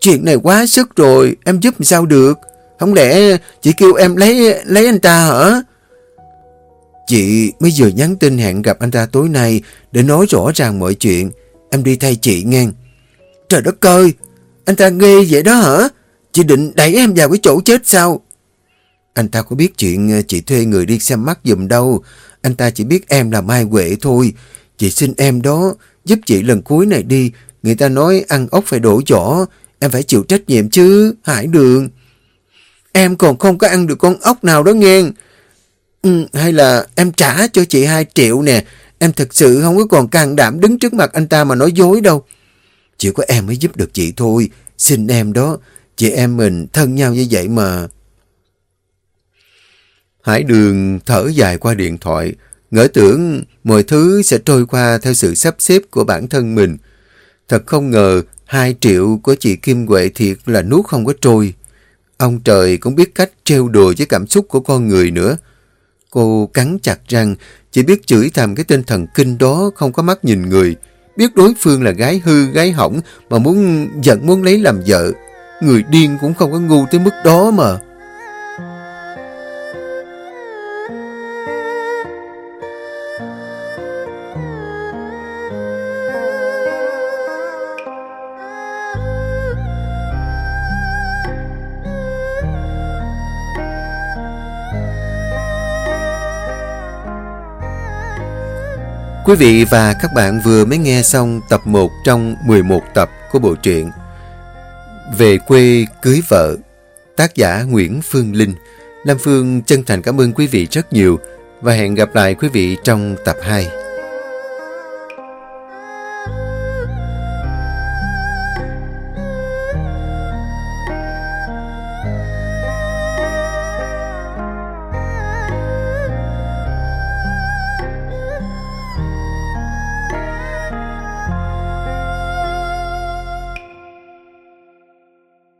Chuyện này quá sức rồi, em giúp sao được? Không lẽ chị kêu em lấy lấy anh ta hả? Chị mới vừa nhắn tin hẹn gặp anh ta tối nay để nói rõ ràng mọi chuyện. Em đi thay chị ngang. Trời đất ơi, anh ta ghê vậy đó hả? Chị định đẩy em vào cái chỗ chết sao? Anh ta có biết chuyện chị thuê người đi xem mắt dùm đâu. Anh ta chỉ biết em là Mai Huệ thôi. Chị xin em đó, giúp chị lần cuối này đi. Người ta nói ăn ốc phải đổ vỏ. Em phải chịu trách nhiệm chứ, Hải Đường. Em còn không có ăn được con ốc nào đó nghe. Ừ, hay là em trả cho chị 2 triệu nè. Em thật sự không có còn can đảm đứng trước mặt anh ta mà nói dối đâu. Chỉ có em mới giúp được chị thôi. Xin em đó. Chị em mình thân nhau như vậy mà. Hải Đường thở dài qua điện thoại, ngỡ tưởng mọi thứ sẽ trôi qua theo sự sắp xếp của bản thân mình. Thật không ngờ, hai triệu của chị Kim Huệ thiệt là nuốt không có trôi. Ông trời cũng biết cách trêu đùa với cảm xúc của con người nữa. Cô cắn chặt răng, chỉ biết chửi thầm cái tên thần kinh đó không có mắt nhìn người. Biết đối phương là gái hư, gái hỏng mà muốn giận muốn lấy làm vợ. Người điên cũng không có ngu tới mức đó mà. Quý vị và các bạn vừa mới nghe xong tập 1 trong 11 tập của bộ truyện Về quê cưới vợ, Tác giả Nguyễn Phương Linh Lam Phương chân thành cảm ơn quý vị rất nhiều và hẹn gặp lại quý vị trong tập 2.